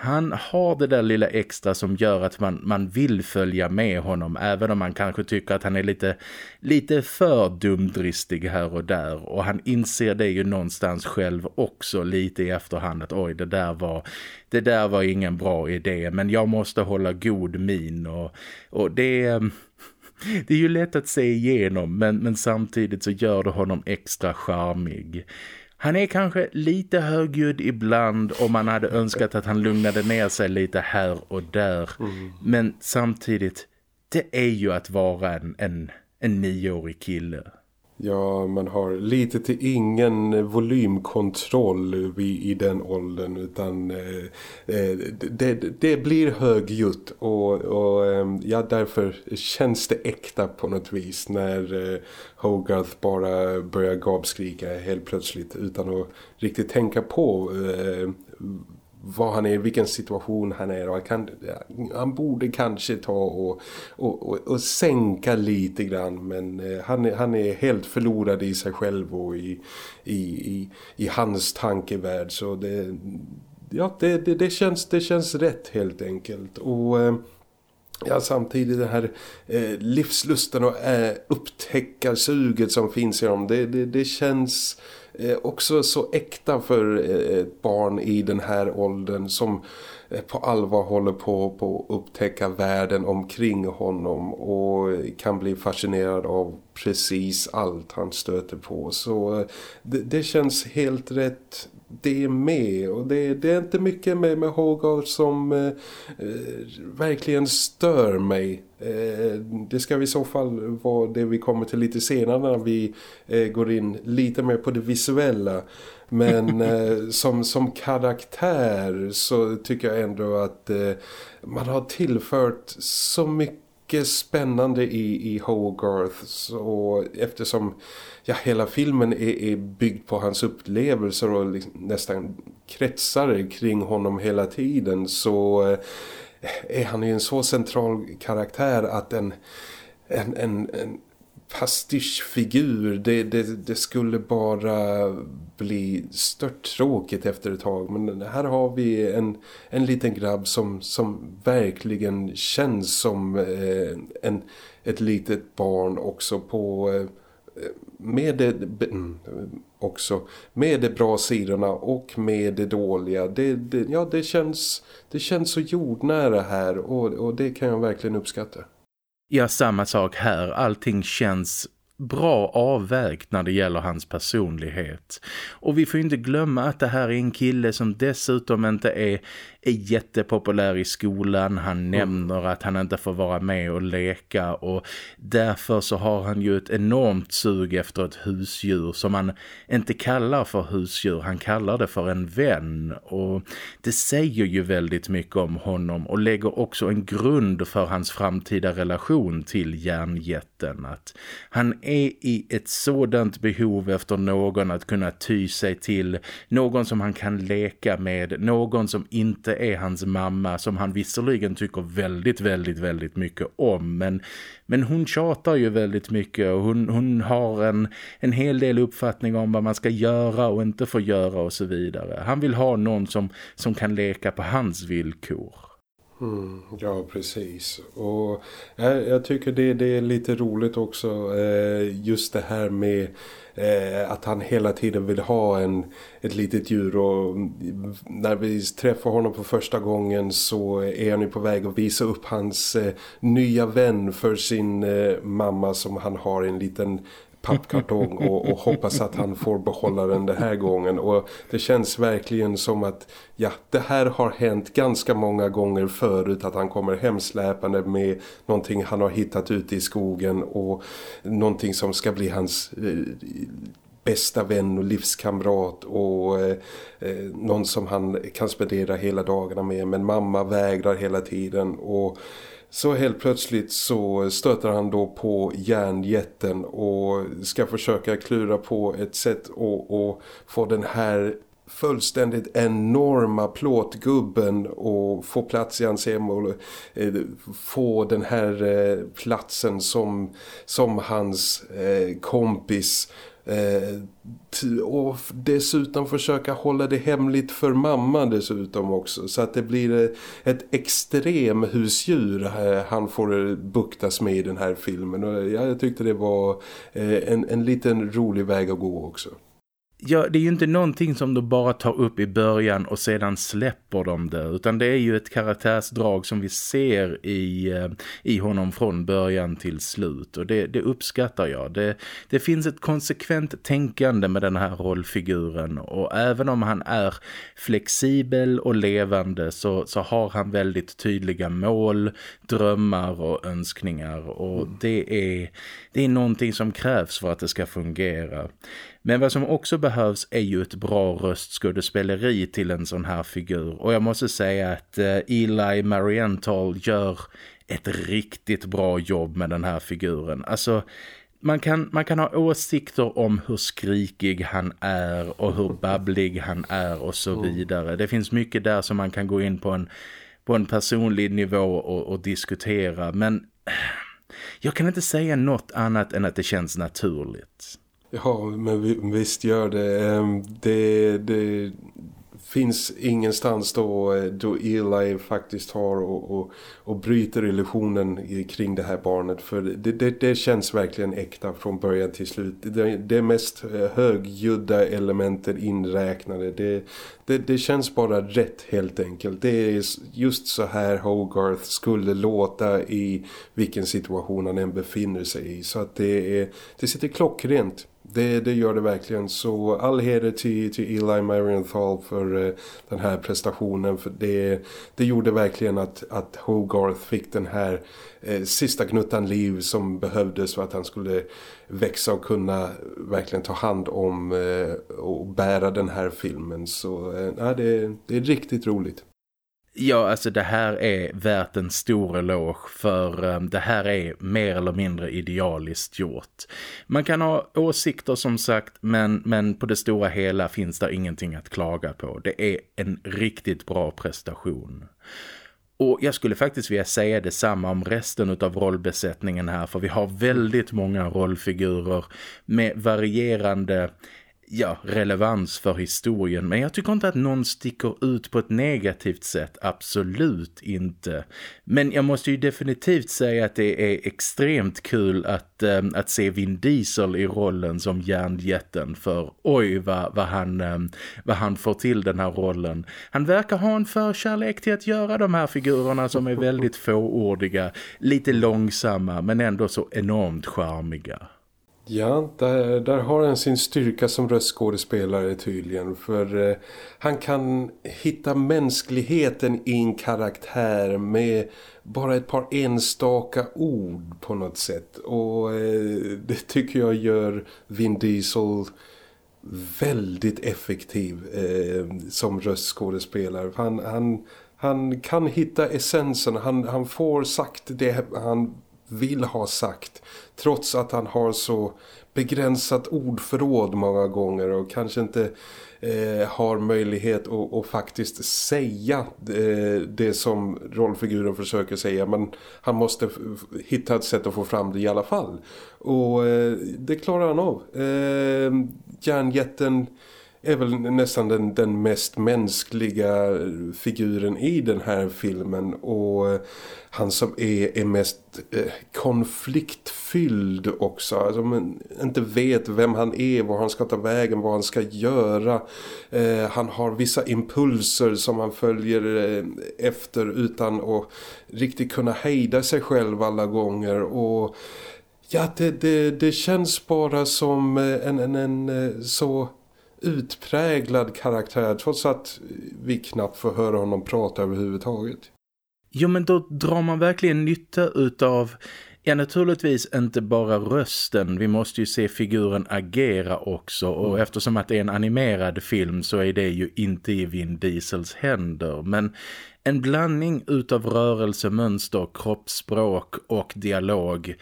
Han har det där lilla extra som gör att man, man vill följa med honom även om man kanske tycker att han är lite, lite för dumdristig här och där. Och han inser det ju någonstans själv också lite i efterhand att oj det där var, det där var ingen bra idé men jag måste hålla god min och, och det... Det är ju lätt att se igenom men, men samtidigt så gör det honom extra charmig. Han är kanske lite högljudd ibland och man hade önskat att han lugnade ner sig lite här och där. Mm. Men samtidigt, det är ju att vara en, en, en nioårig kille. Ja, man har lite till ingen volymkontroll i, i den åldern utan eh, eh det, det blir högljutt och, och ehm, ja, därför känns det äkta på något vis när eh, Hogarth bara börjar gapskrika helt plötsligt utan att riktigt tänka på eh, vad han är, vilken situation han är och han, kan, han borde kanske ta och, och, och, och sänka lite grann men eh, han, är, han är helt förlorad i sig själv och i, i, i, i hans tankevärld så det, ja, det, det, det, känns, det känns rätt helt enkelt och eh, Ja, samtidigt den här eh, livslusten och eh, upptäckarsuget som finns i dem. Det, det, det känns eh, också så äkta för eh, ett barn i den här åldern som eh, på allvar håller på, på att upptäcka världen omkring honom och eh, kan bli fascinerad av precis allt han stöter på. Så eh, det, det känns helt rätt det är med och det, det, är inte mycket med, med Hogarth som eh, verkligen stör mig. Eh, det ska i så fall vara det vi kommer till lite senare när vi eh, går in lite mer på det visuella. Men eh, som, som karaktär så tycker jag ändå att man har tillfört så mycket spännande i, i Hogarth så eftersom ja, hela filmen är, är byggd på hans upplevelser och liksom nästan kretsar kring honom hela tiden så är han ju en så central karaktär att en, en, en, en pastischfigur det, det, det, skulle bara bli stört tråkigt efter ett tag. Men här har vi en, en liten grabb som, som verkligen känns som eh, en, ett litet barn också på eh, med det mm, också med de bra sidorna och med det dåliga det, det, ja det känns det känns så jordnära här och, och det kan jag verkligen uppskatta. Ja, samma sak här. Allting känns bra avvägt när det gäller hans personlighet. Och vi får inte glömma att det här är en kille som dessutom inte är är jättepopulär i skolan. Han mm. nämner att han inte får vara med och leka och därför så har han ju ett enormt sug efter ett husdjur som han inte kallar för husdjur. Han kallar det för en vän och det säger ju väldigt mycket om honom och lägger också en grund för hans framtida relation till järnjätten. Att han är i ett sådant behov efter någon att kunna ty sig till, någon som han kan leka med, någon som inte är hans mamma som han visserligen tycker väldigt, väldigt, väldigt mycket om. Men, men hon tjatar ju väldigt mycket och hon, hon har en, en hel del uppfattning om vad man ska göra och inte få göra och så vidare. Han vill ha någon som, som kan leka på hans villkor. Mm, ja, precis. Och jag, jag tycker det, det, är lite roligt också eh, just det här med eh, att han hela tiden vill ha en, ett litet djur och när vi träffar honom på första gången så är han ju på väg att visa upp hans eh, nya vän för sin eh, mamma som han har en liten pappkartong och, och hoppas att han får behålla den den här gången. Och det känns verkligen som att ja, det här har hänt ganska många gånger förut att han kommer hemsläpande med någonting han har hittat ute i skogen och någonting som ska bli hans eh, bästa vän och livskamrat och eh, eh, någon som han kan spendera hela dagarna med. Men mamma vägrar hela tiden och så helt plötsligt så stöter han då på järnjätten och ska försöka klura på ett sätt att få den här fullständigt enorma plåtgubben och få plats i hans hem och eh, få den här eh, platsen som, som hans eh, kompis Eh, och dessutom försöka hålla det hemligt för mamma dessutom också. Så att det blir eh, ett extrem husdjur eh, han får buktas med i den här filmen. Och jag tyckte det var en, en liten rolig väg att gå också. Ja, det är ju inte någonting som de bara tar upp i början och sedan släpper de det. Utan det är ju ett karaktärsdrag som vi ser i, eh, i honom från början till slut. Och det, det uppskattar jag. Det, det finns ett konsekvent tänkande med den här rollfiguren. Och även om han är flexibel och levande så, så har han väldigt tydliga mål, drömmar och önskningar. Och det är, det är någonting som krävs för att det ska fungera. Men vad som också behövs är ju ett bra röstskådespeleri till en sån här figur. Och jag måste säga att eh, Eli Marienthal gör ett riktigt bra jobb med den här figuren. Alltså man kan, man kan ha åsikter om hur skrikig han är och hur babblig han är och så mm. vidare. Det finns mycket där som man kan gå in på en, på en personlig nivå och, och diskutera. Men jag kan inte säga något annat än att det känns naturligt. Ja, men visst gör det. Ehm, det, det finns ingenstans då, eh, då Eli faktiskt har och, och, och bryter illusionen kring det här barnet. För det, det, det känns verkligen äkta från början till slut. Det, det mest eh, högljudda elementen inräknade. Det, det, det känns bara rätt helt enkelt. Det är just så här Hogarth skulle låta i vilken situation han än befinner sig i. Så att det, är, det sitter klockrent. Det, det gör det verkligen. Så all heder till, till Eli Marienthal för eh, den här prestationen. För det, det gjorde verkligen att, att Hogarth fick den här eh, sista knuttan liv som behövdes för att han skulle växa och kunna verkligen ta hand om eh, och bära den här filmen. Så eh, det, det är riktigt roligt. Ja, alltså det här är värt en stor eloge för um, det här är mer eller mindre idealiskt gjort. Man kan ha åsikter som sagt, men, men på det stora hela finns det ingenting att klaga på. Det är en riktigt bra prestation. Och jag skulle faktiskt vilja säga detsamma om resten av rollbesättningen här för vi har väldigt många rollfigurer med varierande ja, relevans för historien. Men jag tycker inte att någon sticker ut på ett negativt sätt. Absolut inte. Men jag måste ju definitivt säga att det är extremt kul att, äh, att se Vin Diesel i rollen som järnjätten. För oj vad, vad, han, äh, vad han får till den här rollen. Han verkar ha en förkärlek till att göra de här figurerna som är väldigt fåordiga. Lite långsamma men ändå så enormt charmiga. Ja, där, där har han sin styrka som röstskådespelare tydligen. För eh, han kan hitta mänskligheten i en karaktär med bara ett par enstaka ord på något sätt. Och eh, det tycker jag gör Vin Diesel väldigt effektiv eh, som röstskådespelare. Han, han, han kan hitta essensen, han, han får sagt det han vill ha sagt trots att han har så begränsat ordförråd många gånger och kanske inte eh, har möjlighet att, att faktiskt säga eh, det som rollfiguren försöker säga men han måste hitta ett sätt att få fram det i alla fall. Och eh, det klarar han av. Eh, järnjätten är väl nästan den, den mest mänskliga eh, figuren i den här filmen och eh, han som är, är mest eh, konfliktfylld också. Alltså man inte vet vem han är, var han ska ta vägen, vad han ska göra. Eh, han har vissa impulser som han följer eh, efter utan att riktigt kunna hejda sig själv alla gånger och... Ja, det, det, det känns bara som eh, en, en, en så utpräglad karaktär trots att vi knappt får höra honom prata överhuvudtaget. Jo men då drar man verkligen nytta utav Ja, naturligtvis inte bara rösten. Vi måste ju se figuren agera också. Och mm. eftersom att det är en animerad film så är det ju inte i Vin Diesels händer. Men en blandning utav rörelsemönster, kroppsspråk och dialog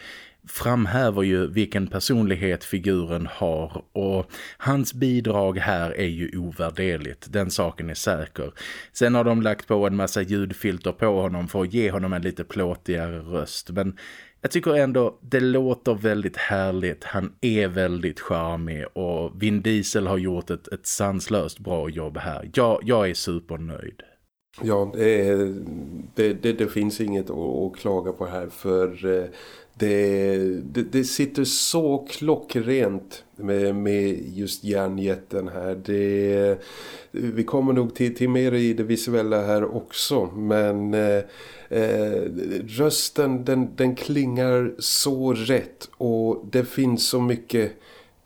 framhäver ju vilken personlighet figuren har och hans bidrag här är ju ovärderligt, den saken är säker. Sen har de lagt på en massa ljudfilter på honom för att ge honom en lite plåtigare röst men jag tycker ändå det låter väldigt härligt, han är väldigt charmig och Vin Diesel har gjort ett, ett sanslöst bra jobb här. Jag, jag är supernöjd. Ja, det, det, det, det, finns inget att, att klaga på här för eh, det, det, det, sitter så klockrent med, med just järnjätten här. Det, vi kommer nog till, till mer i det visuella här också. Men eh, eh, rösten den, den klingar så rätt och det finns så mycket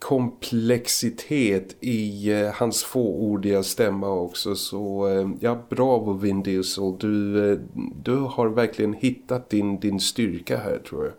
komplexitet i eh, hans fåordiga stämma också så eh, ja, bravo Vin Diesel du, eh, du har verkligen hittat din, din styrka här tror jag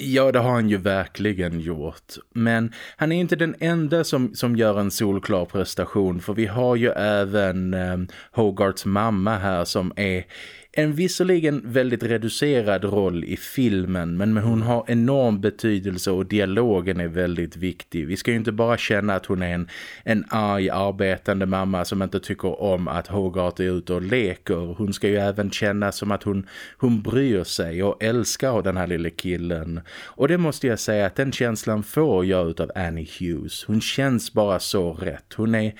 Ja, det har han ju verkligen gjort. Men han är inte den enda som, som gör en solklar prestation. För vi har ju även eh, Hogarts mamma här som är en visserligen väldigt reducerad roll i filmen men hon har enorm betydelse och dialogen är väldigt viktig. Vi ska ju inte bara känna att hon är en, en arg arbetande mamma som inte tycker om att Hogarth är ute och leker. Hon ska ju även känna som att hon, hon bryr sig och älskar den här lilla killen. Och det måste jag säga att den känslan får jag av Annie Hughes. Hon känns bara så rätt. Hon är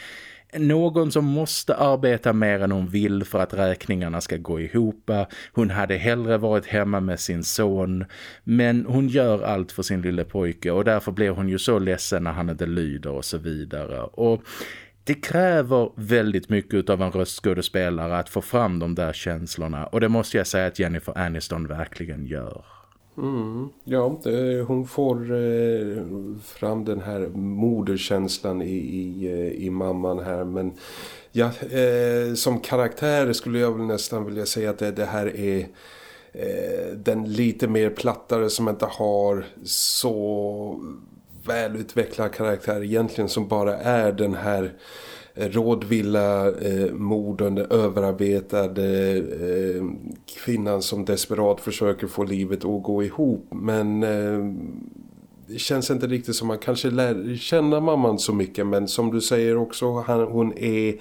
någon som måste arbeta mer än hon vill för att räkningarna ska gå ihop. Hon hade hellre varit hemma med sin son. Men hon gör allt för sin lille pojke och därför blir hon ju så ledsen när han inte lyder och så vidare. Och det kräver väldigt mycket av en röstskådespelare att få fram de där känslorna. Och det måste jag säga att Jennifer Aniston verkligen gör. Mm, ja, det, hon får eh, fram den här moderkänslan i, i, eh, i mamman här. Men ja, eh, som karaktär skulle jag väl nästan vilja säga att det, det här är eh, den lite mer plattare som inte har så välutvecklad karaktär egentligen som bara är den här rådvilla eh, morden, överarbetade eh, kvinnan som desperat försöker få livet att gå ihop. Men eh, det känns inte riktigt som man kanske lär känna mamman så mycket. Men som du säger också, han, hon är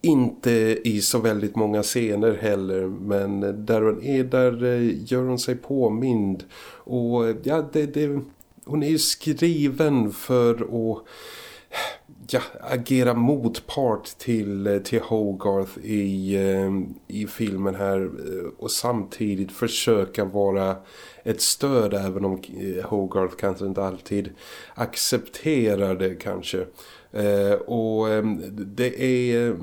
inte i så väldigt många scener heller. Men där hon är, där eh, gör hon sig påmind. Och ja, det, det, hon är ju skriven för att ja, agera motpart till, eh, till Hogarth i, eh, i filmen här eh, och samtidigt försöka vara ett stöd även om Hogarth kanske inte alltid accepterar det kanske. Och det är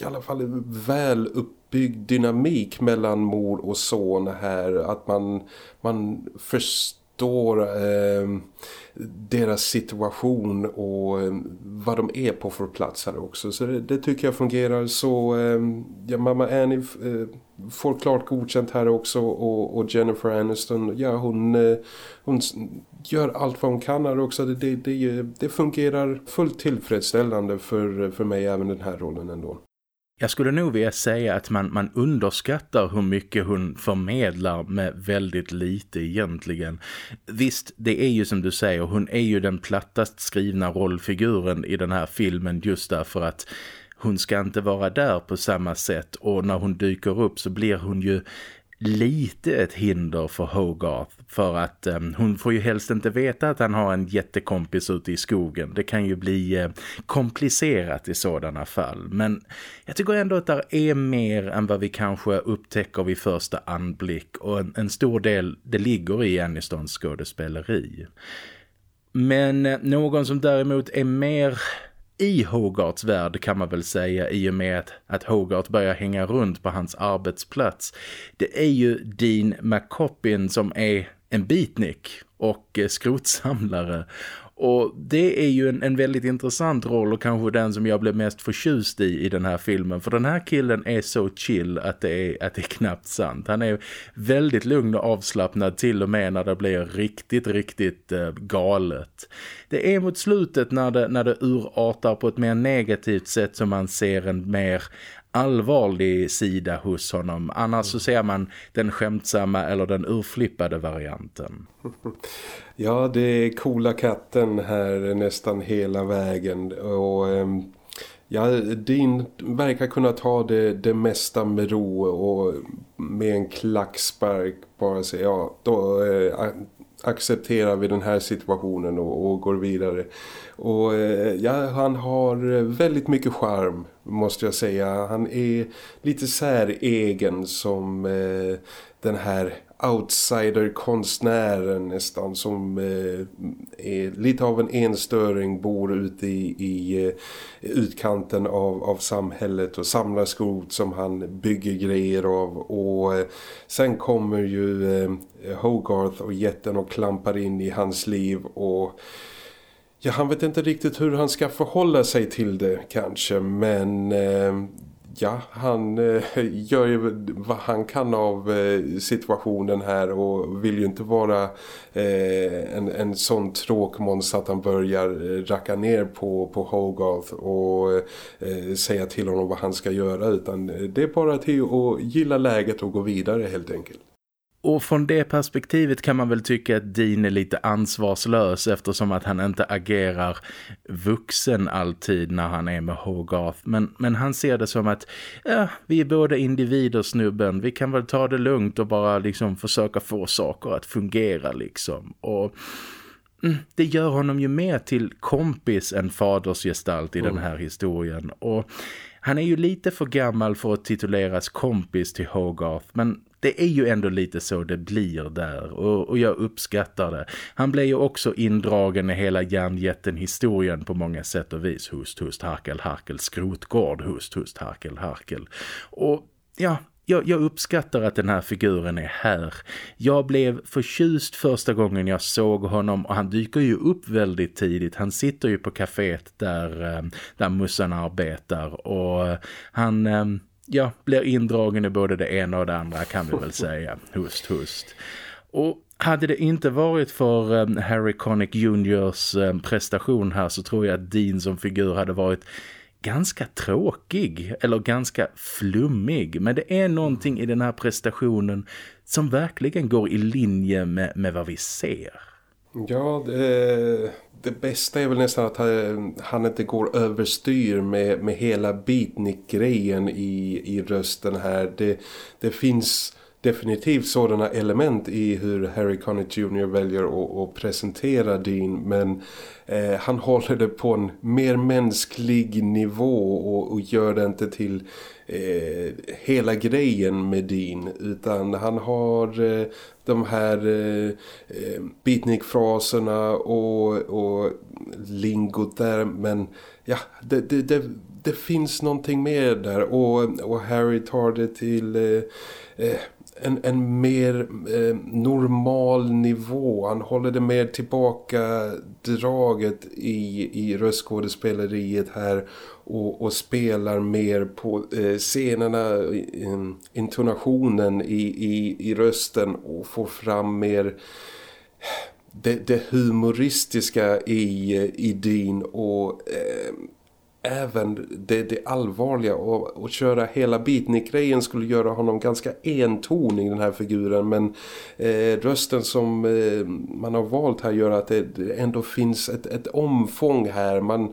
i alla fall en väl uppbyggd dynamik mellan mor och son här. Att man, man förstår eh, deras situation och eh, vad de är på för plats här också. Så det, det tycker jag fungerar så eh, ja, mamma Annie eh, får klart godkänt här också och, och Jennifer Aniston, ja hon, eh, hon gör allt vad hon kan här också. Det, det, det, det fungerar fullt tillfredsställande för, för mig även den här rollen ändå. Jag skulle nog vilja säga att man, man underskattar hur mycket hon förmedlar med väldigt lite egentligen. Visst, det är ju som du säger, hon är ju den plattast skrivna rollfiguren i den här filmen just därför att hon ska inte vara där på samma sätt och när hon dyker upp så blir hon ju lite ett hinder för Hogarth för att eh, hon får ju helst inte veta att han har en jättekompis ute i skogen. Det kan ju bli eh, komplicerat i sådana fall. Men jag tycker ändå att det är mer än vad vi kanske upptäcker vid första anblick och en, en stor del det ligger i Anistons skådespeleri. Men eh, någon som däremot är mer i Hogarts värld kan man väl säga i och med att, att Hogart börjar hänga runt på hans arbetsplats. Det är ju Dean McCoppin som är en beatnik och eh, skrotsamlare och det är ju en, en, väldigt intressant roll och kanske den som jag blev mest förtjust i i den här filmen. För den här killen är så chill att det är, att det är knappt sant. Han är väldigt lugn och avslappnad till och med när det blir riktigt, riktigt eh, galet. Det är mot slutet när det, när det urartar på ett mer negativt sätt som man ser en mer allvarlig sida hos honom. Annars så ser man den skämtsamma eller den urflippade varianten. Ja, det är coola katten här nästan hela vägen och... Ehm, ja, din verkar kunna ta det, det mesta med ro och med en klackspark bara säga ja, då eh, accepterar vi den här situationen och, och går vidare. Och eh, ja, han har eh, väldigt mycket charm måste jag säga. Han är lite säregen som eh, den här outsider-konstnären nästan som eh, är lite av en enstöring, bor ute i, i eh, utkanten av, av samhället och samlar skrot som han bygger grejer av. Och eh, sen kommer ju eh, Hogarth och jätten och klampar in i hans liv och Ja, han vet inte riktigt hur han ska förhålla sig till det kanske, men eh, ja, han eh, gör ju vad han kan av eh, situationen här och vill ju inte vara eh, en, en sån tråkmåns att han börjar eh, racka ner på, på Hogarth och eh, säga till honom vad han ska göra utan eh, det är bara till att gilla läget och gå vidare helt enkelt. Och från det perspektivet kan man väl tycka att Dean är lite ansvarslös eftersom att han inte agerar vuxen alltid när han är med Hogarth. Men, men han ser det som att ja, vi är båda individer snubben. Vi kan väl ta det lugnt och bara liksom försöka få saker att fungera liksom. Och mm, det gör honom ju mer till kompis än fadersgestalt i mm. den här historien. Och han är ju lite för gammal för att tituleras kompis till Hogarth men det är ju ändå lite så det blir där och, och jag uppskattar det. Han blev ju också indragen i hela järnjätten-historien på många sätt och vis. Hust, hust, harkel, harkel, skrotgård, hust, hust, harkel, harkel. Och ja, jag, jag, uppskattar att den här figuren är här. Jag blev förtjust första gången jag såg honom och han dyker ju upp väldigt tidigt. Han sitter ju på kaféet där, eh, där mussan arbetar och eh, han eh, ja, blir indragen i både det ena och det andra kan vi väl säga. Hust, hust. Och hade det inte varit för um, Harry Connick Juniors um, prestation här så tror jag att Dean som figur hade varit ganska tråkig eller ganska flummig. Men det är någonting i den här prestationen som verkligen går i linje med, med vad vi ser. Ja, det, det bästa är väl nästan att han inte går överstyr med, med hela beatnik-grejen i, i rösten här. Det, det finns definitivt sådana element i hur Harry Connick Jr. väljer att, att presentera Dean men eh, han håller det på en mer mänsklig nivå och, och gör det inte till eh, hela grejen med Dean utan han har eh, de här eh, eh, beatnik-fraserna och, och lingot där men ja, det, det, det, det finns någonting mer där och, och Harry tar det till eh, eh en, en mer eh, normal nivå. Han håller det mer tillbaka draget i, i röstskådespeleriet här och, och spelar mer på eh, scenerna, eh, intonationen i, i, i rösten och får fram mer det, det humoristiska i, eh, i din och eh, även det, det allvarliga. Och, och köra hela beatnik-grejen skulle göra honom ganska entonig den här figuren. Men eh, rösten som eh, man har valt här gör att det ändå finns ett, ett omfång här. Man,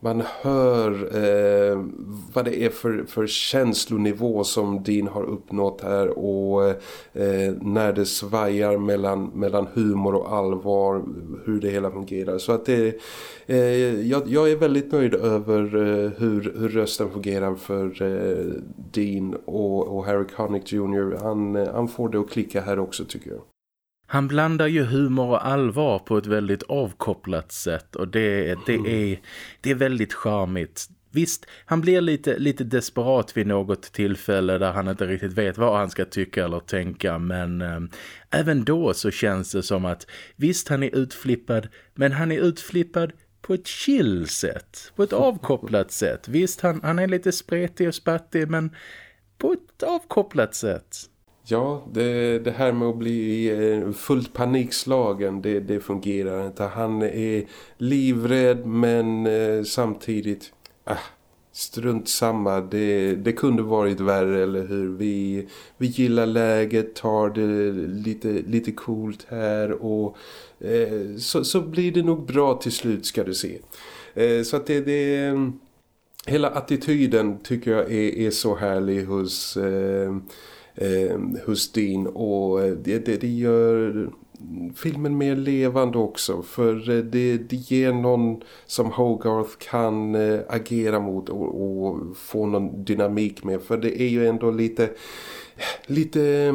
man hör eh, vad det är för, för känslonivå som Dean har uppnått här och eh, när det svajar mellan, mellan humor och allvar hur det hela fungerar så att det, eh, jag, jag, är väldigt nöjd över eh, hur, hur rösten fungerar för eh, Dean och, och Harry Connick Jr. Han, eh, han får det att klicka här också tycker jag. Han blandar ju humor och allvar på ett väldigt avkopplat sätt och det, det, mm. är, det är väldigt charmigt. Visst, han blir lite, lite desperat vid något tillfälle där han inte riktigt vet vad han ska tycka eller tänka men äh, även då så känns det som att visst han är utflippad men han är utflippad på ett chill sätt, på ett avkopplat sätt. Visst, han, han är lite spretig och spattig men på ett avkopplat sätt. Ja, det, det här med att bli eh, fullt panikslagen, det, det fungerar inte. Han är livrädd men eh, samtidigt, ah, strunt samma. Det, det kunde varit värre, eller hur? Vi, vi gillar läget, tar det lite, lite coolt här och eh, så, så blir det nog bra till slut ska du se. Eh, så att det, det hela attityden tycker jag är, är så härlig hos... Eh, eh, Hustin och eh, det, det, det gör filmen mer levande också för eh, det, det ger någon som Hogarth kan eh, agera mot och, och, få någon dynamik med för det är ju ändå lite lite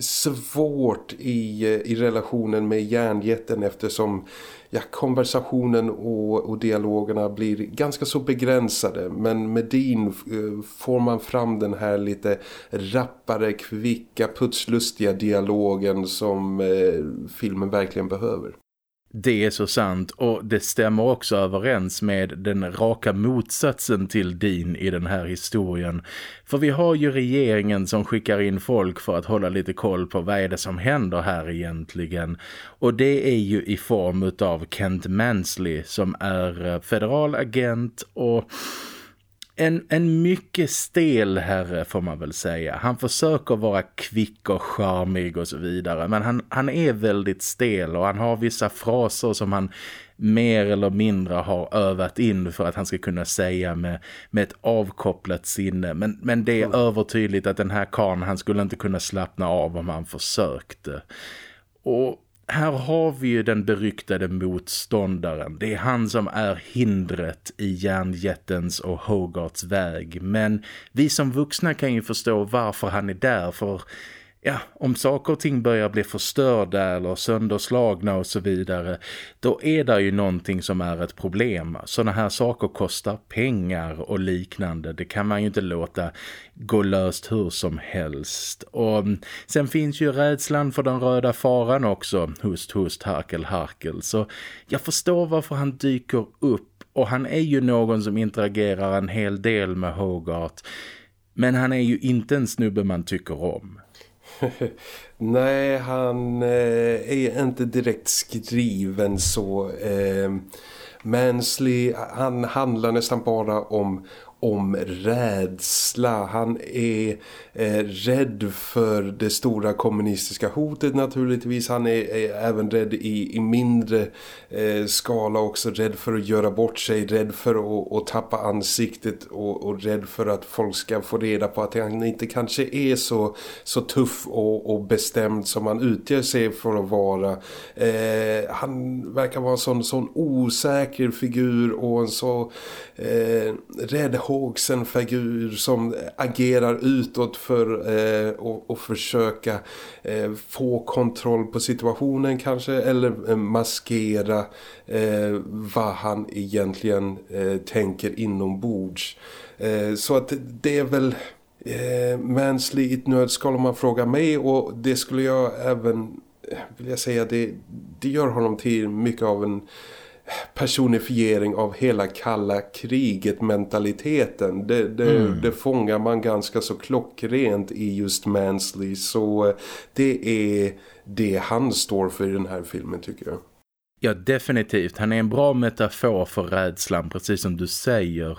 svårt i, i relationen med järnjätten eftersom ja, konversationen och, och dialogerna blir ganska så begränsade. Men med Dean eh, får man fram den här lite rappare, kvicka, putslustiga dialogen som eh, filmen verkligen behöver. Det är så sant och det stämmer också överens med den raka motsatsen till Dean i den här historien. För vi har ju regeringen som skickar in folk för att hålla lite koll på vad är det som händer här egentligen. Och det är ju i form av Kent Mansley som är eh, federal agent och en, en mycket stel herre får man väl säga. Han försöker vara kvick och charmig och så vidare. Men han, han är väldigt stel och han har vissa fraser som han mer eller mindre har övat in för att han ska kunna säga med, med ett avkopplat sinne. Men, men det är mm. övertydligt att den här karn han skulle inte kunna slappna av om han försökte. Och här har vi ju den beryktade motståndaren. Det är han som är hindret i järnjättens och Hogarts väg. Men vi som vuxna kan ju förstå varför han är där. För ja, om saker och ting börjar bli förstörda eller sönderslagna och så vidare, då är det ju någonting som är ett problem. Sådana här saker kostar pengar och liknande. Det kan man ju inte låta gå löst hur som helst. Och mm, sen finns ju rädslan för den röda faran också, hust, hust, harkel, harkel. Så jag förstår varför han dyker upp och han är ju någon som interagerar en hel del med Hogart. Men han är ju inte en snubbe man tycker om. Nej, han eh, är inte direkt skriven så. Eh, Mansley, han handlar nästan bara om, om rädsla. Han är eh, rädd för det stora kommunistiska hotet naturligtvis. Han är, är även rädd i, i mindre eh, skala också. Rädd för att göra bort sig, rädd för att, att tappa ansiktet och, och, rädd för att folk ska få reda på att han inte kanske är så, så tuff och, och bestämd som han utger sig för att vara. Eh, han verkar vara en sån, sån osäker figur och en så eh, rädd hågsen figur som agerar utåt för eh, att försöka eh, få kontroll på situationen kanske eller eh, maskera eh, vad han egentligen eh, tänker inombords. Eh, så att det är väl eh, Mansley i ett nödskal om man frågar mig och det skulle jag även eh, vilja säga det, det gör honom till mycket av en personifiering av hela kalla kriget mentaliteten det, det, mm. det fångar man ganska så klockrent i just Mansley så eh, det är det han står för i den här filmen tycker jag. Ja, definitivt. Han är en bra metafor för rädslan, precis som du säger.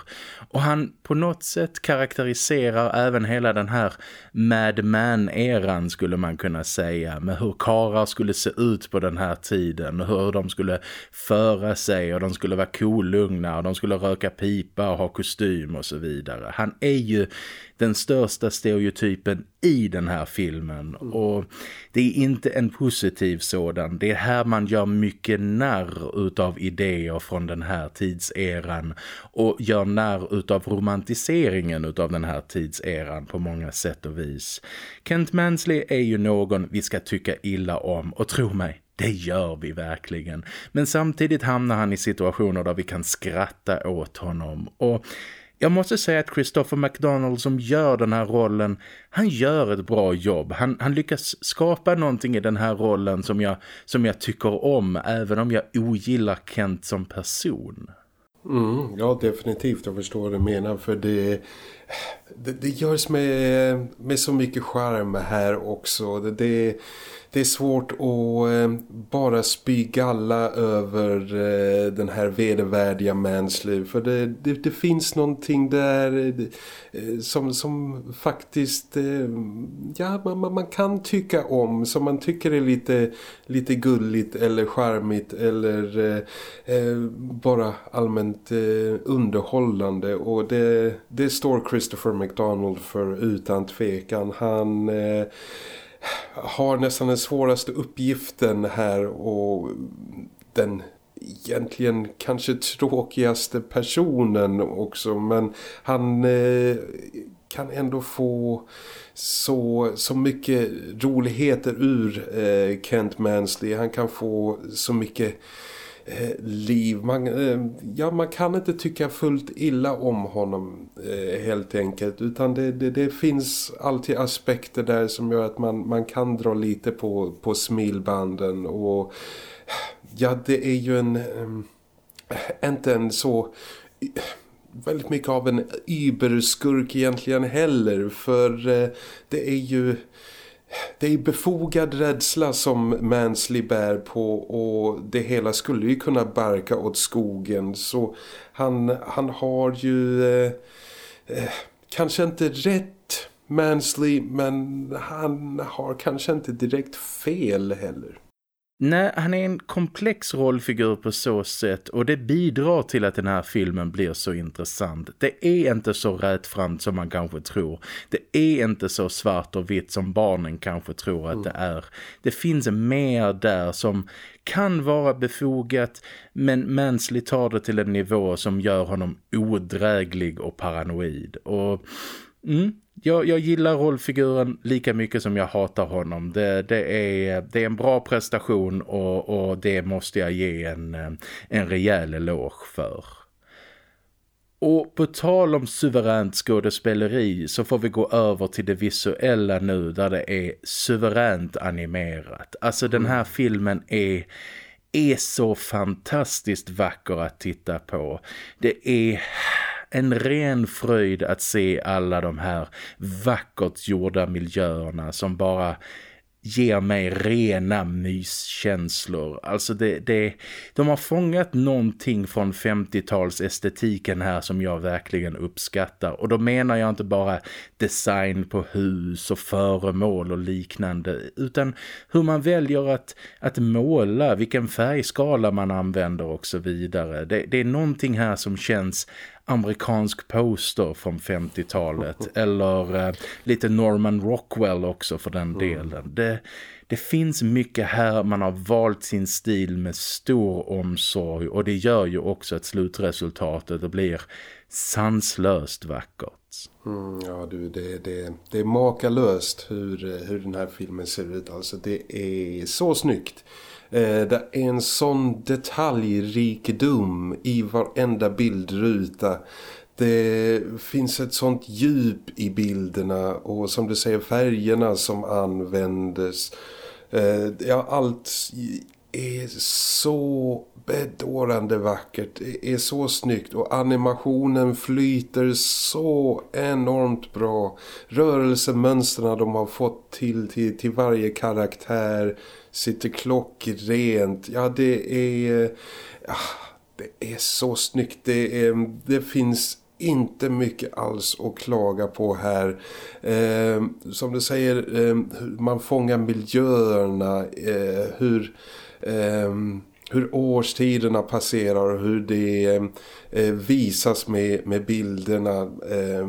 Och han på något sätt karaktäriserar även hela den här Mad Man-eran skulle man kunna säga. Med hur karar skulle se ut på den här tiden. Och hur de skulle föra sig och de skulle vara kolugna och de skulle röka pipa och ha kostym och så vidare. Han är ju den största stereotypen i den här filmen och det är inte en positiv sådan. Det är här man gör mycket narr utav idéer från den här tidseran och gör narr utav romantiseringen utav den här tidseran på många sätt och vis. Kent Mansley är ju någon vi ska tycka illa om och tro mig, det gör vi verkligen. Men samtidigt hamnar han i situationer där vi kan skratta åt honom och jag måste säga att Christopher McDonald som gör den här rollen, han gör ett bra jobb. Han, han lyckas skapa någonting i den här rollen som jag, som jag tycker om, även om jag ogillar Kent som person. Mm, ja, definitivt. Jag förstår vad du menar. För det, det, det görs med, med så mycket charm här också. Det, det det är svårt att eh, bara spy galla över eh, den här vedervärdiga Mansley för det, det, det, finns någonting där eh, som, som faktiskt ja, man, man, kan tycka om som man tycker är lite, lite gulligt eller charmigt eller bara allmänt underhållande och det, det står Christopher McDonald för utan tvekan. Han eh, har nästan den svåraste uppgiften här och den egentligen kanske tråkigaste personen också men han eh, kan ändå få så, så mycket roligheter ur eh, Kent Mansley. Han kan få så mycket Eh, Eh, liv. Man, eh, ja, man kan inte tycka fullt illa om honom eh, helt enkelt. Utan det, det, det, finns alltid aspekter där som gör att man, man kan dra lite på, på smilbanden. Och ja, det är ju en... Eh, inte en så eh, väldigt mycket av en yberskurk egentligen heller. För det är ju det är befogad rädsla som Mansley bär på och det hela skulle ju kunna barka åt skogen så han, han har ju eh, eh, kanske inte rätt Mansley men han har kanske inte direkt fel heller. Nej, han är en komplex rollfigur på så sätt och det bidrar till att den här filmen blir så intressant. Det är inte så rättframt som man kanske tror. Det är inte så svart och vitt som barnen kanske tror att det är. Det finns mer där som kan vara befogat men Mansley tar det till en nivå som gör honom odräglig och paranoid. Och... Mm, jag, jag gillar rollfiguren lika mycket som jag hatar honom. Det, det, är, det är en bra prestation och, och det måste jag ge en, en rejäl eloge för. Och på tal om suveränt skådespeleri så får vi gå över till det visuella nu där det är suveränt animerat. Alltså den här filmen är, är så fantastiskt vacker att titta på. Det är en ren fröjd att se alla de här vackert gjorda miljöerna som bara ger mig rena myskänslor. Alltså det, det, de har fångat någonting från 50-tals estetiken här som jag verkligen uppskattar. Och då menar jag inte bara design på hus och föremål och liknande. Utan hur man väljer att, att måla, vilken färgskala man använder och så vidare. Det, det är någonting här som känns amerikansk poster från 50-talet eller eh, lite Norman Rockwell också för den mm. delen. Det, det finns mycket här, man har valt sin stil med stor omsorg och det gör ju också att slutresultatet blir sanslöst vackert. Mm, ja du, det, det, det är makalöst hur, hur den här filmen ser ut. Alltså det är så snyggt. Eh, Det är en sån detaljrikedom i varenda bildruta. Det finns ett sånt djup i bilderna och som du säger färgerna som användes. Eh, ja, allt är så bedårande vackert. Det är så snyggt och animationen flyter så enormt bra. Rörelsemönsterna de har fått till, till, till varje karaktär sitter klockrent. Ja, det är... Ja, det är så snyggt. Det, är, det finns inte mycket alls att klaga på här. Eh, som du säger, eh, man fångar miljöerna, eh, hur, Ehm, hur årstiderna passerar och hur det eh, visas med, med bilderna. Eh,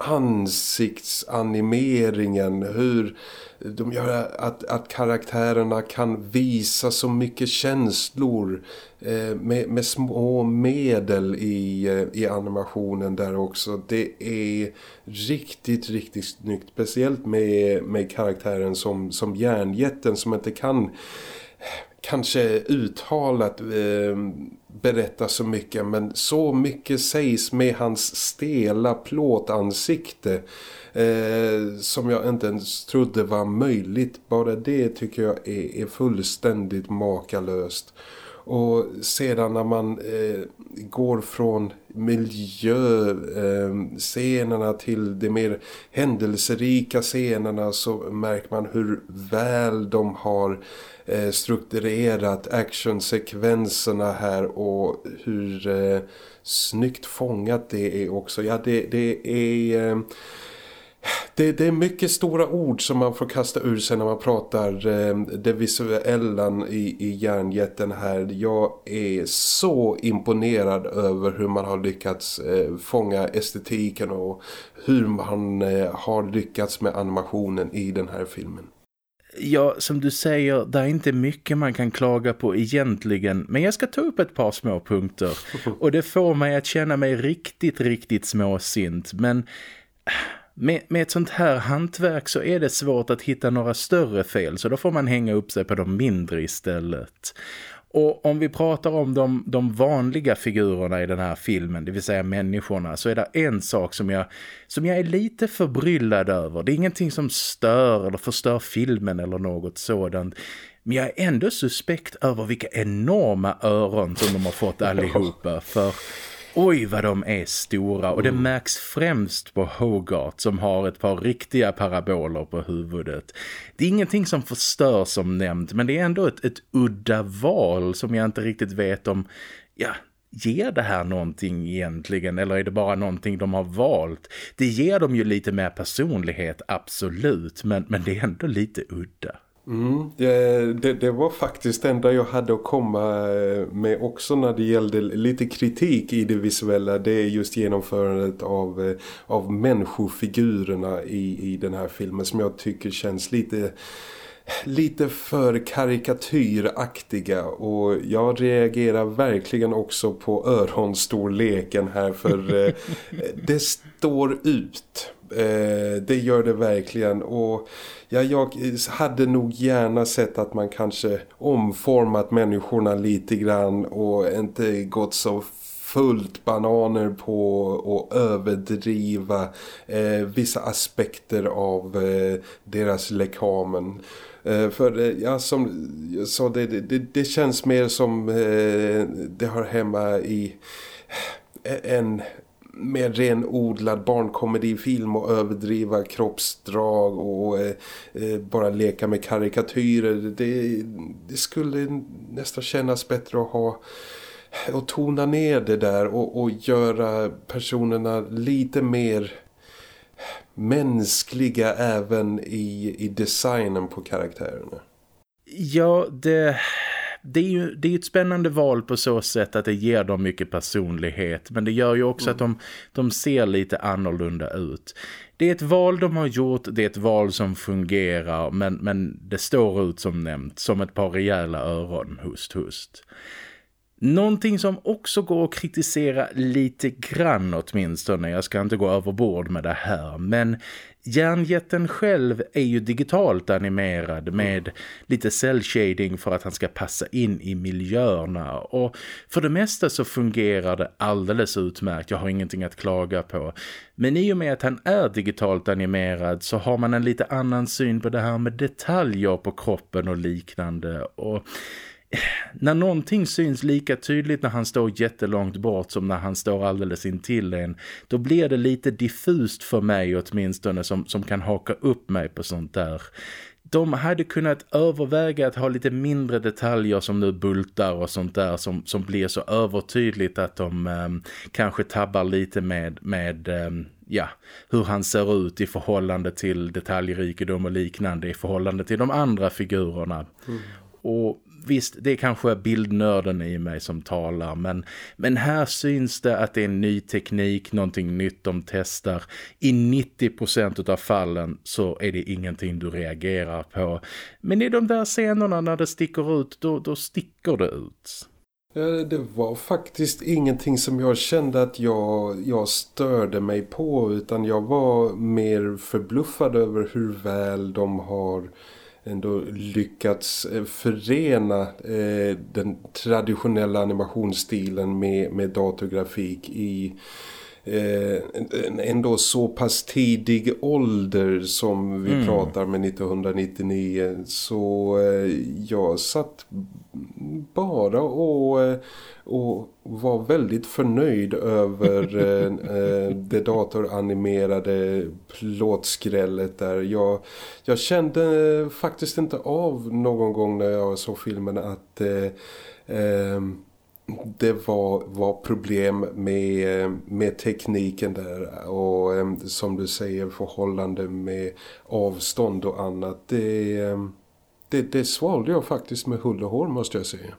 ansiktsanimeringen, hur de gör att, att karaktärerna kan visa så mycket känslor eh, med, med små medel i, eh, i animationen där också. Det är riktigt, riktigt snyggt. Speciellt med, med karaktären som, som järnjätten som inte kan kanske uttalat eh, berätta så mycket men så mycket sägs med hans stela plåtansikte eh, som jag inte ens trodde var möjligt. Bara det tycker jag är, är fullständigt makalöst. Och sedan när man eh, går från miljöscenerna eh, till de mer händelserika scenerna så märker man hur väl de har eh, Eh, strukturerat actionsekvenserna här och hur eh, snyggt fångat det är också. Ja, det, det är... Eh, det, det, är mycket stora ord som man får kasta ur sig när man pratar eh, det visuella i, i järnjätten här. Jag är så imponerad över hur man har lyckats eh, fånga estetiken och hur man eh, har lyckats med animationen i den här filmen. Ja, som du säger, det är inte mycket man kan klaga på egentligen. Men jag ska ta upp ett par små punkter. Och det får mig att känna mig riktigt, riktigt småsint. Men med, med ett sånt här hantverk så är det svårt att hitta några större fel. Så då får man hänga upp sig på de mindre istället. Och om vi pratar om de, de vanliga figurerna i den här filmen, det vill säga människorna, så är det en sak som jag, som jag är lite förbryllad över. Det är ingenting som stör eller förstör filmen eller något sådant. Men jag är ändå suspekt över vilka enorma öron som de har fått allihopa. För oj vad de är stora och det mm. märks främst på Hogarth som har ett par riktiga paraboler på huvudet. Det är ingenting som förstör som nämnt men det är ändå ett, ett udda val som jag inte riktigt vet om... Ja, ger det här någonting egentligen eller är det bara någonting de har valt? Det ger dem ju lite mer personlighet, absolut, men, men det är ändå lite udda. Mm, det, det, det, var faktiskt det enda jag hade att komma eh, med också när det gällde lite kritik i det visuella. Det är just genomförandet av, eh, av människofigurerna i, i den här filmen som jag tycker känns lite lite för karikatyraktiga och jag reagerar verkligen också på öronstorleken här för eh, det står ut. Eh, det gör det verkligen och ja, jag hade nog gärna sett att man kanske omformat människorna lite grann och inte gått så fullt bananer på att överdriva eh, vissa aspekter av eh, deras lekamen. Eh, för ja, som jag sa, det, det, det känns mer som eh, det har hemma i eh, en mer renodlad barnkomedifilm och överdriva kroppsdrag och eh, bara leka med karikatyrer. Det, det, skulle nästan kännas bättre att ha och tona ner det där och, och göra personerna lite mer mänskliga även i, i designen på karaktärerna. Ja, det, det är ju det är ett spännande val på så sätt att det ger dem mycket personlighet. Men det gör ju också mm. att de, de ser lite annorlunda ut. Det är ett val de har gjort, det är ett val som fungerar. Men, men det står ut som nämnt, som ett par rejäla öron, hust, hust. Någonting som också går att kritisera lite grann åtminstone, jag ska inte gå överbord med det här, men Järnjätten själv är ju digitalt animerad med lite cell shading för att han ska passa in i miljöerna. Och för det mesta så fungerar det alldeles utmärkt, jag har ingenting att klaga på. Men i och med att han är digitalt animerad så har man en lite annan syn på det här med detaljer på kroppen och liknande. Och när någonting syns lika tydligt när han står jättelångt bort som när han står alldeles intill en, då blir det lite diffust för mig åtminstone som, som kan haka upp mig på sånt där. De hade kunnat överväga att ha lite mindre detaljer som nu bultar och sånt där som, som blir så övertydligt att de eh, kanske tabbar lite med, med eh, ja, hur han ser ut i förhållande till detaljrikedom och liknande i förhållande till de andra figurerna. Mm. Och visst, det är kanske bildnörden i mig som talar men, men här syns det att det är en ny teknik, någonting nytt de testar. I 90% av fallen så är det ingenting du reagerar på. Men i de där scenerna när det sticker ut, då, då sticker det ut. Det var faktiskt ingenting som jag kände att jag, jag störde mig på utan jag var mer förbluffad över hur väl de har ändå lyckats eh, förena eh, den traditionella animationsstilen med, med datorgrafik i eh, ändå så pass tidig ålder som vi mm. pratar med 1999 så eh, jag satt bara och, eh, och var väldigt förnöjd över eh, eh, det datoranimerade plåtskrället där. Jag, jag kände faktiskt inte av någon gång när jag såg filmen att eh, eh, det var, var problem med, med tekniken där och eh, som du säger förhållande med avstånd och annat. Det, det, det svalde jag faktiskt med hull och hår måste jag säga.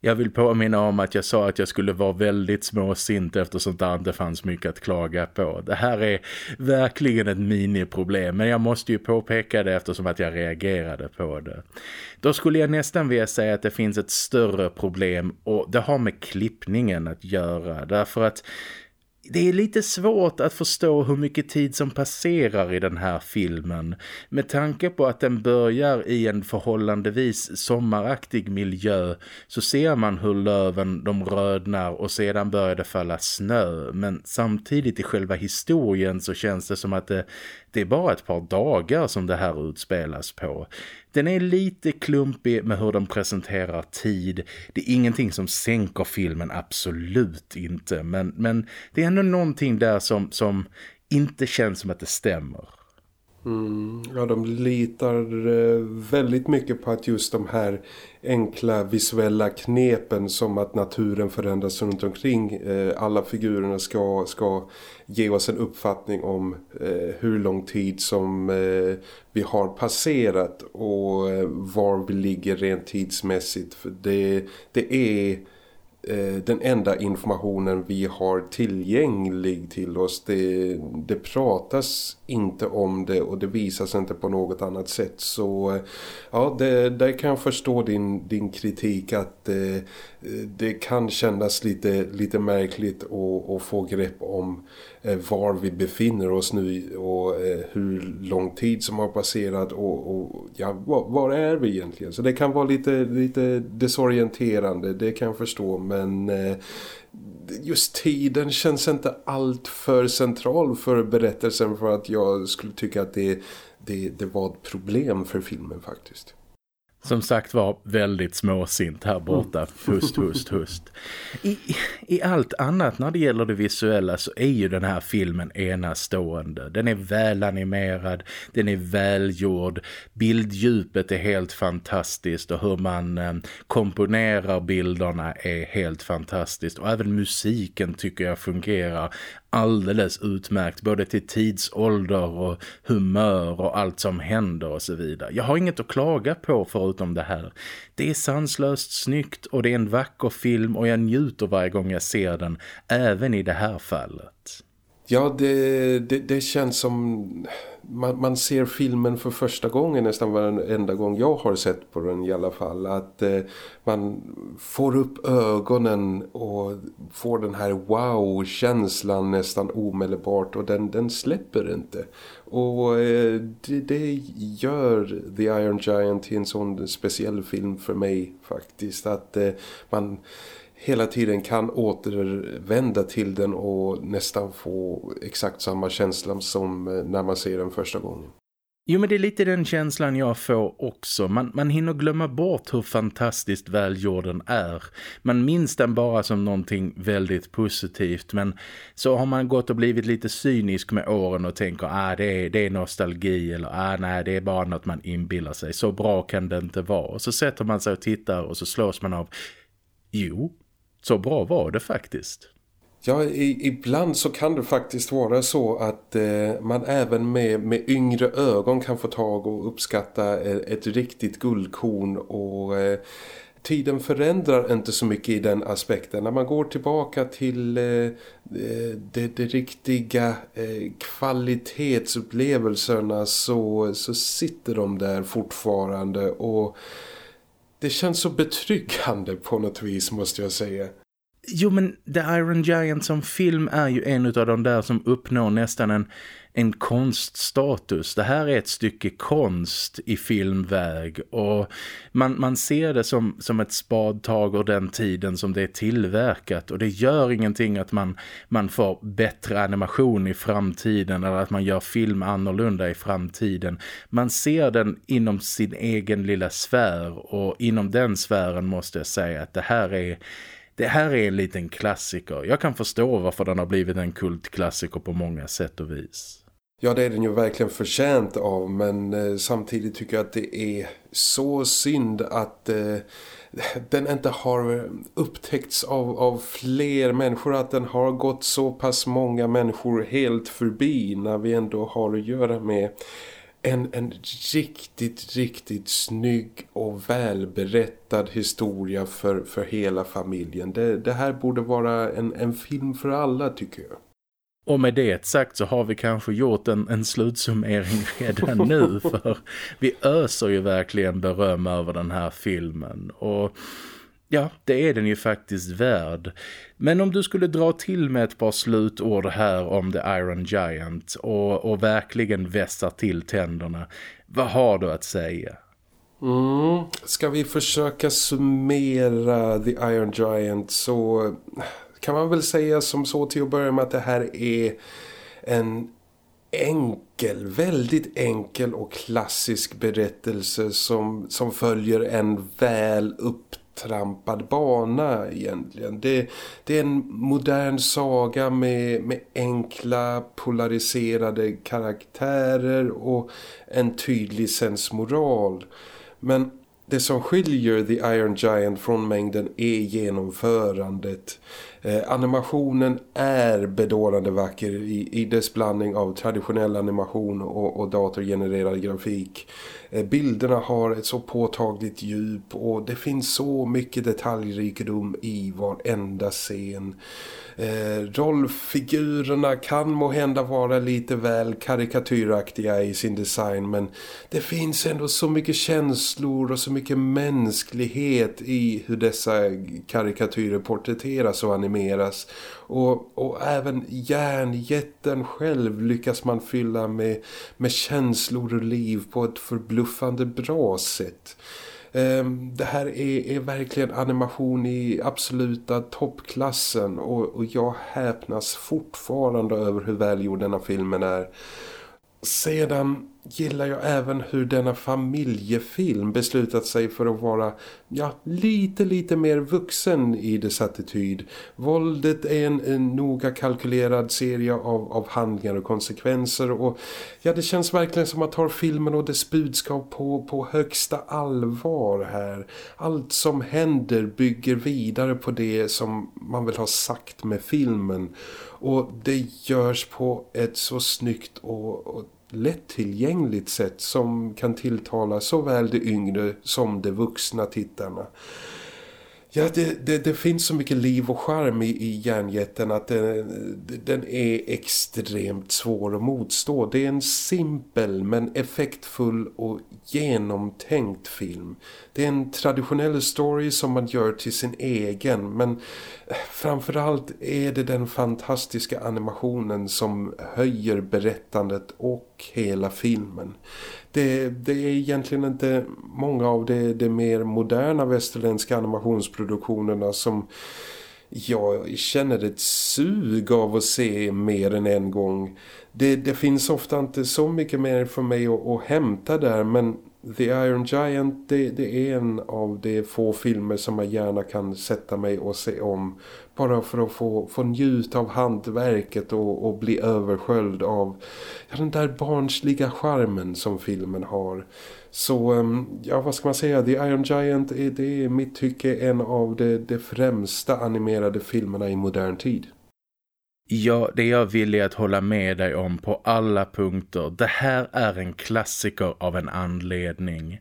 Jag vill påminna om att jag sa att jag skulle vara väldigt småsint eftersom det inte fanns mycket att klaga på. Det här är verkligen ett miniproblem men jag måste ju påpeka det eftersom att jag reagerade på det. Då skulle jag nästan vilja säga att det finns ett större problem och det har med klippningen att göra. Därför att det är lite svårt att förstå hur mycket tid som passerar i den här filmen. Med tanke på att den börjar i en förhållandevis sommaraktig miljö så ser man hur löven de rödnar och sedan börjar det falla snö. Men samtidigt i själva historien så känns det som att det, det är bara ett par dagar som det här utspelas på. Den är lite klumpig med hur de presenterar tid. Det är ingenting som sänker filmen, absolut inte. Men, men det är ändå någonting där som, som inte känns som att det stämmer. Mm, ja, de litar eh, väldigt mycket på att just de här enkla visuella knepen som att naturen förändras runt omkring eh, alla figurerna ska, ska ge oss en uppfattning om eh, hur lång tid som eh, vi har passerat och eh, var vi ligger rent tidsmässigt. För det, det är Eh, den enda informationen vi har tillgänglig till oss. Det, det pratas inte om det och det visas inte på något annat sätt. Så eh, ja, det, där kan jag förstå din, din kritik att eh, det kan kännas lite, lite märkligt att, att få grepp om Eh, var vi befinner oss nu och eh, hur lång tid som har passerat och, och ja, var, var, är vi egentligen? Så det kan vara lite, lite desorienterande, det kan jag förstå men eh, just tiden känns inte allt för central för berättelsen för att jag skulle tycka att det, det, det var ett problem för filmen faktiskt som sagt var väldigt småsint här borta. Hust, hust, hust. I, I allt annat när det gäller det visuella så är ju den här filmen enastående. Den är välanimerad, den är välgjord. Bilddjupet är helt fantastiskt och hur man eh, komponerar bilderna är helt fantastiskt. Och även musiken tycker jag fungerar alldeles utmärkt både till tidsålder och humör och allt som händer och så vidare. Jag har inget att klaga på förutom det här. Det är sanslöst snyggt och det är en vacker film och jag njuter varje gång jag ser den, även i det här fallet. Ja, det, det, det känns som man, man, ser filmen för första gången nästan varenda gång jag har sett på den i alla fall. Att eh, man får upp ögonen och får den här wow-känslan nästan omedelbart och den, den släpper inte. Och eh, det, det, gör The Iron Giant till en sån speciell film för mig faktiskt. Att eh, man hela tiden kan återvända till den och nästan få exakt samma känsla som eh, när man ser den första gången. Jo men det är lite den känslan jag får också. Man, man hinner glömma bort hur fantastiskt välgjord den är. Man minns den bara som någonting väldigt positivt. Men så har man gått och blivit lite cynisk med åren och tänker ah det är, det är nostalgi eller ah nej det är bara något man inbillar sig. Så bra kan det inte vara. Och så sätter man sig och tittar och så slås man av jo så bra var det faktiskt. Ja, i, ibland så kan det faktiskt vara så att eh, man även med, med yngre ögon kan få tag och uppskatta ett, ett riktigt guldkorn och eh, tiden förändrar inte så mycket i den aspekten. När man går tillbaka till eh, eh, det, det, riktiga eh, kvalitetsupplevelserna så, så sitter de där fortfarande och det känns så betryggande på något vis måste jag säga. Jo men The Iron Giant som film är ju en av de där som uppnår nästan en, en konststatus. Det här är ett stycke konst i filmväg och man, man ser det som, som ett spadtag ur den tiden som det är tillverkat och det gör ingenting att man, man får bättre animation i framtiden eller att man gör film annorlunda i framtiden. Man ser den inom sin egen lilla sfär och inom den sfären måste jag säga att det här är det här är en liten klassiker. Jag kan förstå varför den har blivit en kultklassiker på många sätt och vis. Ja, det är den ju verkligen förtjänt av men eh, samtidigt tycker jag att det är så synd att eh, den inte har upptäckts av, av fler människor att den har gått så pass många människor helt förbi när vi ändå har att göra med en, en riktigt, riktigt snygg och välberättad historia för, för hela familjen. Det, det här borde vara en, en film för alla tycker jag. Och med det sagt så har vi kanske gjort en, en slutsummering redan nu för vi öser ju verkligen beröm över den här filmen och Ja, det är den ju faktiskt värd. Men om du skulle dra till med ett par slutord här om The Iron Giant och, och verkligen vässa till tänderna, vad har du att säga? Mm. Ska vi försöka summera The Iron Giant så kan man väl säga som så till att börja med att det här är en enkel, väldigt enkel och klassisk berättelse som, som följer en väl upptrampad bana egentligen. Det, det är en modern saga med, med enkla polariserade karaktärer och en tydlig sensmoral. Men det som skiljer The Iron Giant från mängden är genomförandet. Eh, animationen är bedårande vacker i, i dess blandning av traditionell animation och, och datorgenererad grafik. Eh, bilderna har ett så påtagligt djup och det finns så mycket detaljrikedom i varenda scen. Eh, rollfigurerna kan må hända vara lite väl karikatyraktiga i sin design men det finns ändå så mycket känslor och så mycket mänsklighet i hur dessa karikatyrer porträtteras och animeras. Och, och även järnjätten själv lyckas man fylla med, med känslor och liv på ett förbluffande bra sätt. Ehm, det här är, är, verkligen animation i absoluta toppklassen och, och jag häpnas fortfarande över hur välgjord denna filmen är. Sedan gillar jag även hur denna familjefilm beslutat sig för att vara ja, lite lite mer vuxen i dess attityd. Våldet är en, en noga kalkylerad serie av, av handlingar och konsekvenser och ja, det känns verkligen som att ta filmen och dess budskap på, på högsta allvar här. Allt som händer bygger vidare på det som man vill ha sagt med filmen och det görs på ett så snyggt och, och lättillgängligt sätt som kan tilltala såväl de yngre som de vuxna tittarna. Ja, det, det, det, finns så mycket liv och charm i, i järnjätten att den, den är extremt svår att motstå. Det är en simpel men effektfull och genomtänkt film. Det är en traditionell story som man gör till sin egen men framförallt är det den fantastiska animationen som höjer berättandet och hela filmen det, det är egentligen inte många av de, de mer moderna västerländska animationsproduktionerna som jag känner ett sug av att se mer än en gång. Det, det finns ofta inte så mycket mer för mig att, att hämta där men The Iron Giant det, det, är en av de få filmer som jag gärna kan sätta mig och se om. Bara för att få, få njuta av hantverket och, och bli översköljd av ja, den där barnsliga charmen som filmen har. Så ehm, ja, vad ska man säga? The Iron Giant är, det är mitt tycke en av de, de främsta animerade filmerna i modern tid. Ja, det jag vill är att hålla med dig om på alla punkter. Det här är en klassiker av en anledning.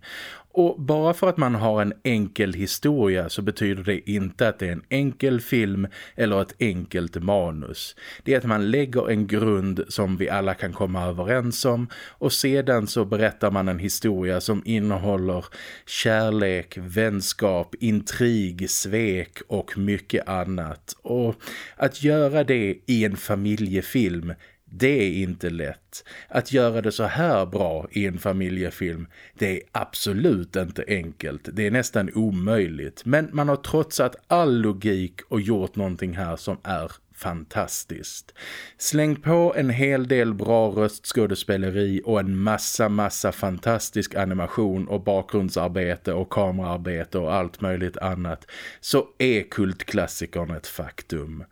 Och bara för att man har en enkel historia så betyder det inte att det är en enkel film eller ett enkelt manus. Det är att man lägger en grund som vi alla kan komma överens om och sedan så berättar man en historia som innehåller kärlek, vänskap, intrig, svek och mycket annat. Och att göra det i en familjefilm det är inte lätt. Att göra det så här bra i en familjefilm, det är absolut inte enkelt. Det är nästan omöjligt. Men man har trotsat all logik och gjort någonting här som är fantastiskt. Släng på en hel del bra röstskådespeleri och en massa massa fantastisk animation och bakgrundsarbete och kameraarbete och allt möjligt annat så är kultklassikern ett faktum.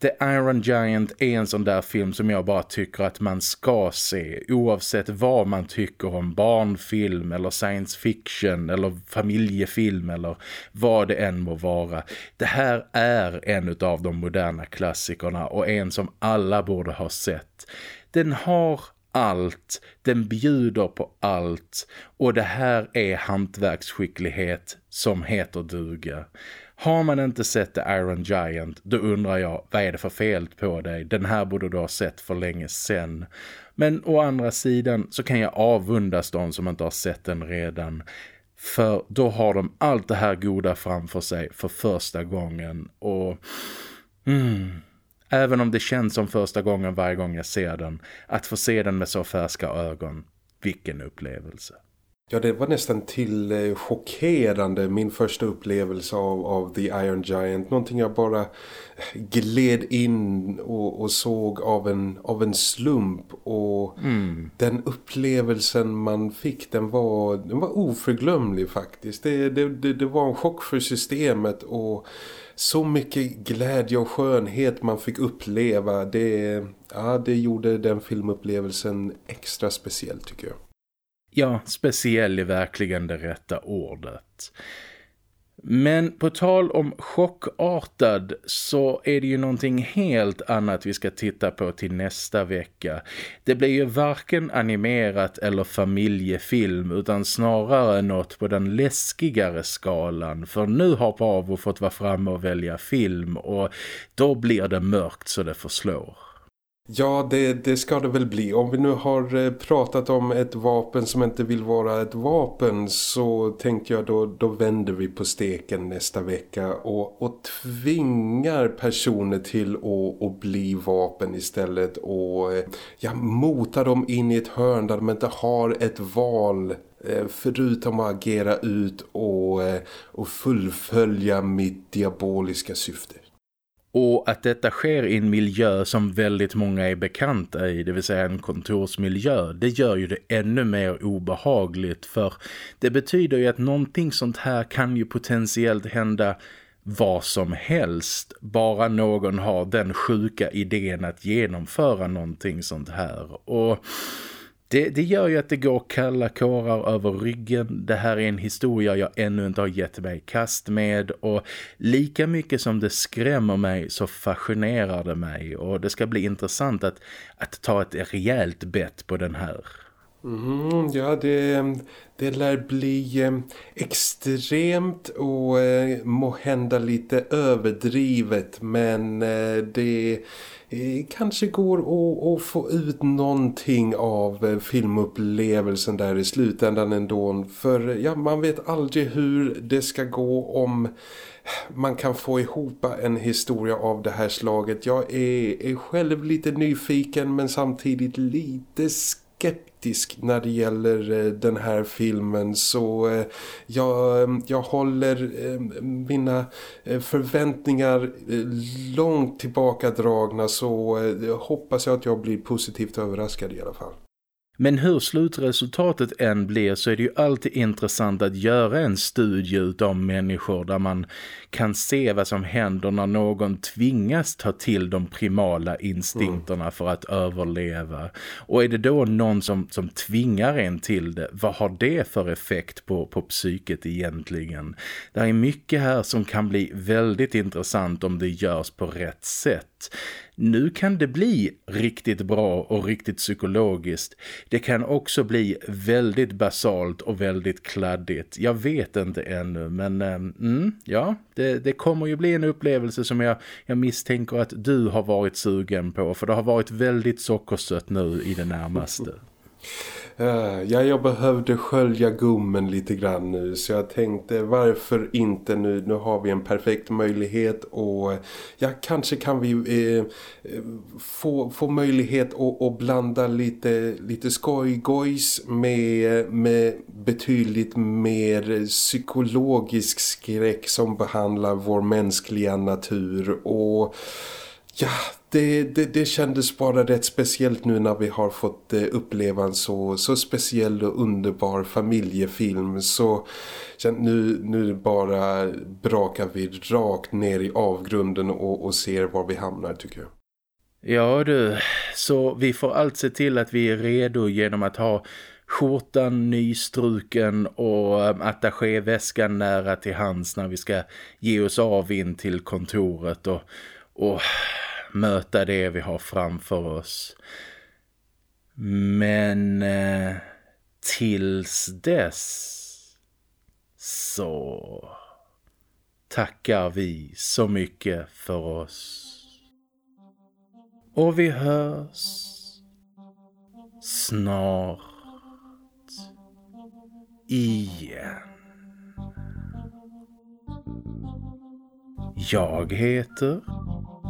The Iron Giant är en sån där film som jag bara tycker att man ska se oavsett vad man tycker om barnfilm eller science fiction eller familjefilm eller vad det än må vara. Det här är en av de moderna klassikerna och en som alla borde ha sett. Den har allt, den bjuder på allt och det här är hantverksskicklighet som heter duga. Har man inte sett The Iron Giant, då undrar jag, vad är det för fel på dig? Den här borde du ha sett för länge sedan. Men å andra sidan så kan jag avundas de som inte har sett den redan. För då har de allt det här goda framför sig för första gången. Och mm, även om det känns som första gången varje gång jag ser den. Att få se den med så färska ögon. Vilken upplevelse. Ja, det var nästan till eh, chockerande min första upplevelse av, av The Iron Giant. Någonting jag bara gled in och, och såg av en, av en slump. Och mm. den upplevelsen man fick, den var, den var oförglömlig faktiskt. Det, det, det, det var en chock för systemet och så mycket glädje och skönhet man fick uppleva. Det, ja, det gjorde den filmupplevelsen extra speciell tycker jag. Ja, speciell är verkligen det rätta ordet. Men på tal om chockartad så är det ju någonting helt annat vi ska titta på till nästa vecka. Det blir ju varken animerat eller familjefilm utan snarare något på den läskigare skalan. För nu har Pavo fått vara framme och välja film och då blir det mörkt så det förslår. Ja, det, det ska det väl bli. Om vi nu har eh, pratat om ett vapen som inte vill vara ett vapen så tänkte jag då, då vänder vi på steken nästa vecka och, och tvingar personer till att, att bli vapen istället och eh, ja, motar dem in i ett hörn där de inte har ett val eh, förutom att agera ut och, och fullfölja mitt diaboliska syfte. Och att detta sker i en miljö som väldigt många är bekanta i, det vill säga en kontorsmiljö, det gör ju det ännu mer obehagligt för det betyder ju att någonting sånt här kan ju potentiellt hända vad som helst, bara någon har den sjuka idén att genomföra någonting sånt här. Och det, det gör ju att det går kalla kårar över ryggen. Det här är en historia jag ännu inte har gett mig kast med och lika mycket som det skrämmer mig så fascinerar det mig och det ska bli intressant att, att ta ett rejält bett på den här. Mm, ja, det, det lär bli eh, extremt och eh, må hända lite överdrivet men eh, det Eh, kanske går att, att få ut någonting av eh, filmupplevelsen där i slutändan ändå. För eh, ja, man vet aldrig hur det ska gå om man kan få ihop en historia av det här slaget. Jag är, är själv lite nyfiken men samtidigt lite skeptisk när det gäller eh, den här filmen så eh, jag, jag håller eh, mina förväntningar långt tillbaka dragna så hoppas jag att jag blir positivt överraskad i alla fall. Men hur slutresultatet än blir så är det ju alltid intressant att göra en studie av människor där man kan se vad som händer när någon tvingas ta till de primala instinkterna mm. för att överleva. Och är det då någon som, som tvingar en till det, vad har det för effekt på, på psyket egentligen? Det är mycket här som kan bli väldigt intressant om det görs på rätt sätt. Nu kan det bli riktigt bra och riktigt psykologiskt. Det kan också bli väldigt basalt och väldigt kladdigt. Jag vet inte ännu men ehm, mm, ja, det, det, kommer ju bli en upplevelse som jag, jag misstänker att du har varit sugen på för det har varit väldigt sockersött nu i det närmaste. Eh, ja, jag behövde skölja gummen lite grann nu så jag tänkte varför inte nu, nu har vi en perfekt möjlighet och ja, kanske kan vi eh, få, få möjlighet att, att blanda lite, lite skojgojs med, med betydligt mer psykologisk skräck som behandlar vår mänskliga natur. Och ja, det, det, det kändes bara rätt speciellt nu när vi har fått eh, uppleva en så, så speciell och underbar familjefilm. Så nu, nu bara brakar vi rakt ner i avgrunden och, och ser var vi hamnar tycker jag. Ja du, så vi får allt se till att vi är redo genom att ha skjortan nystruken och eh, attachéväskan nära till hands när vi ska ge oss av in till kontoret och, och möta det vi har framför oss. Men eh, tills dess så tackar vi så mycket för oss. Och vi hörs snart igen. Jag heter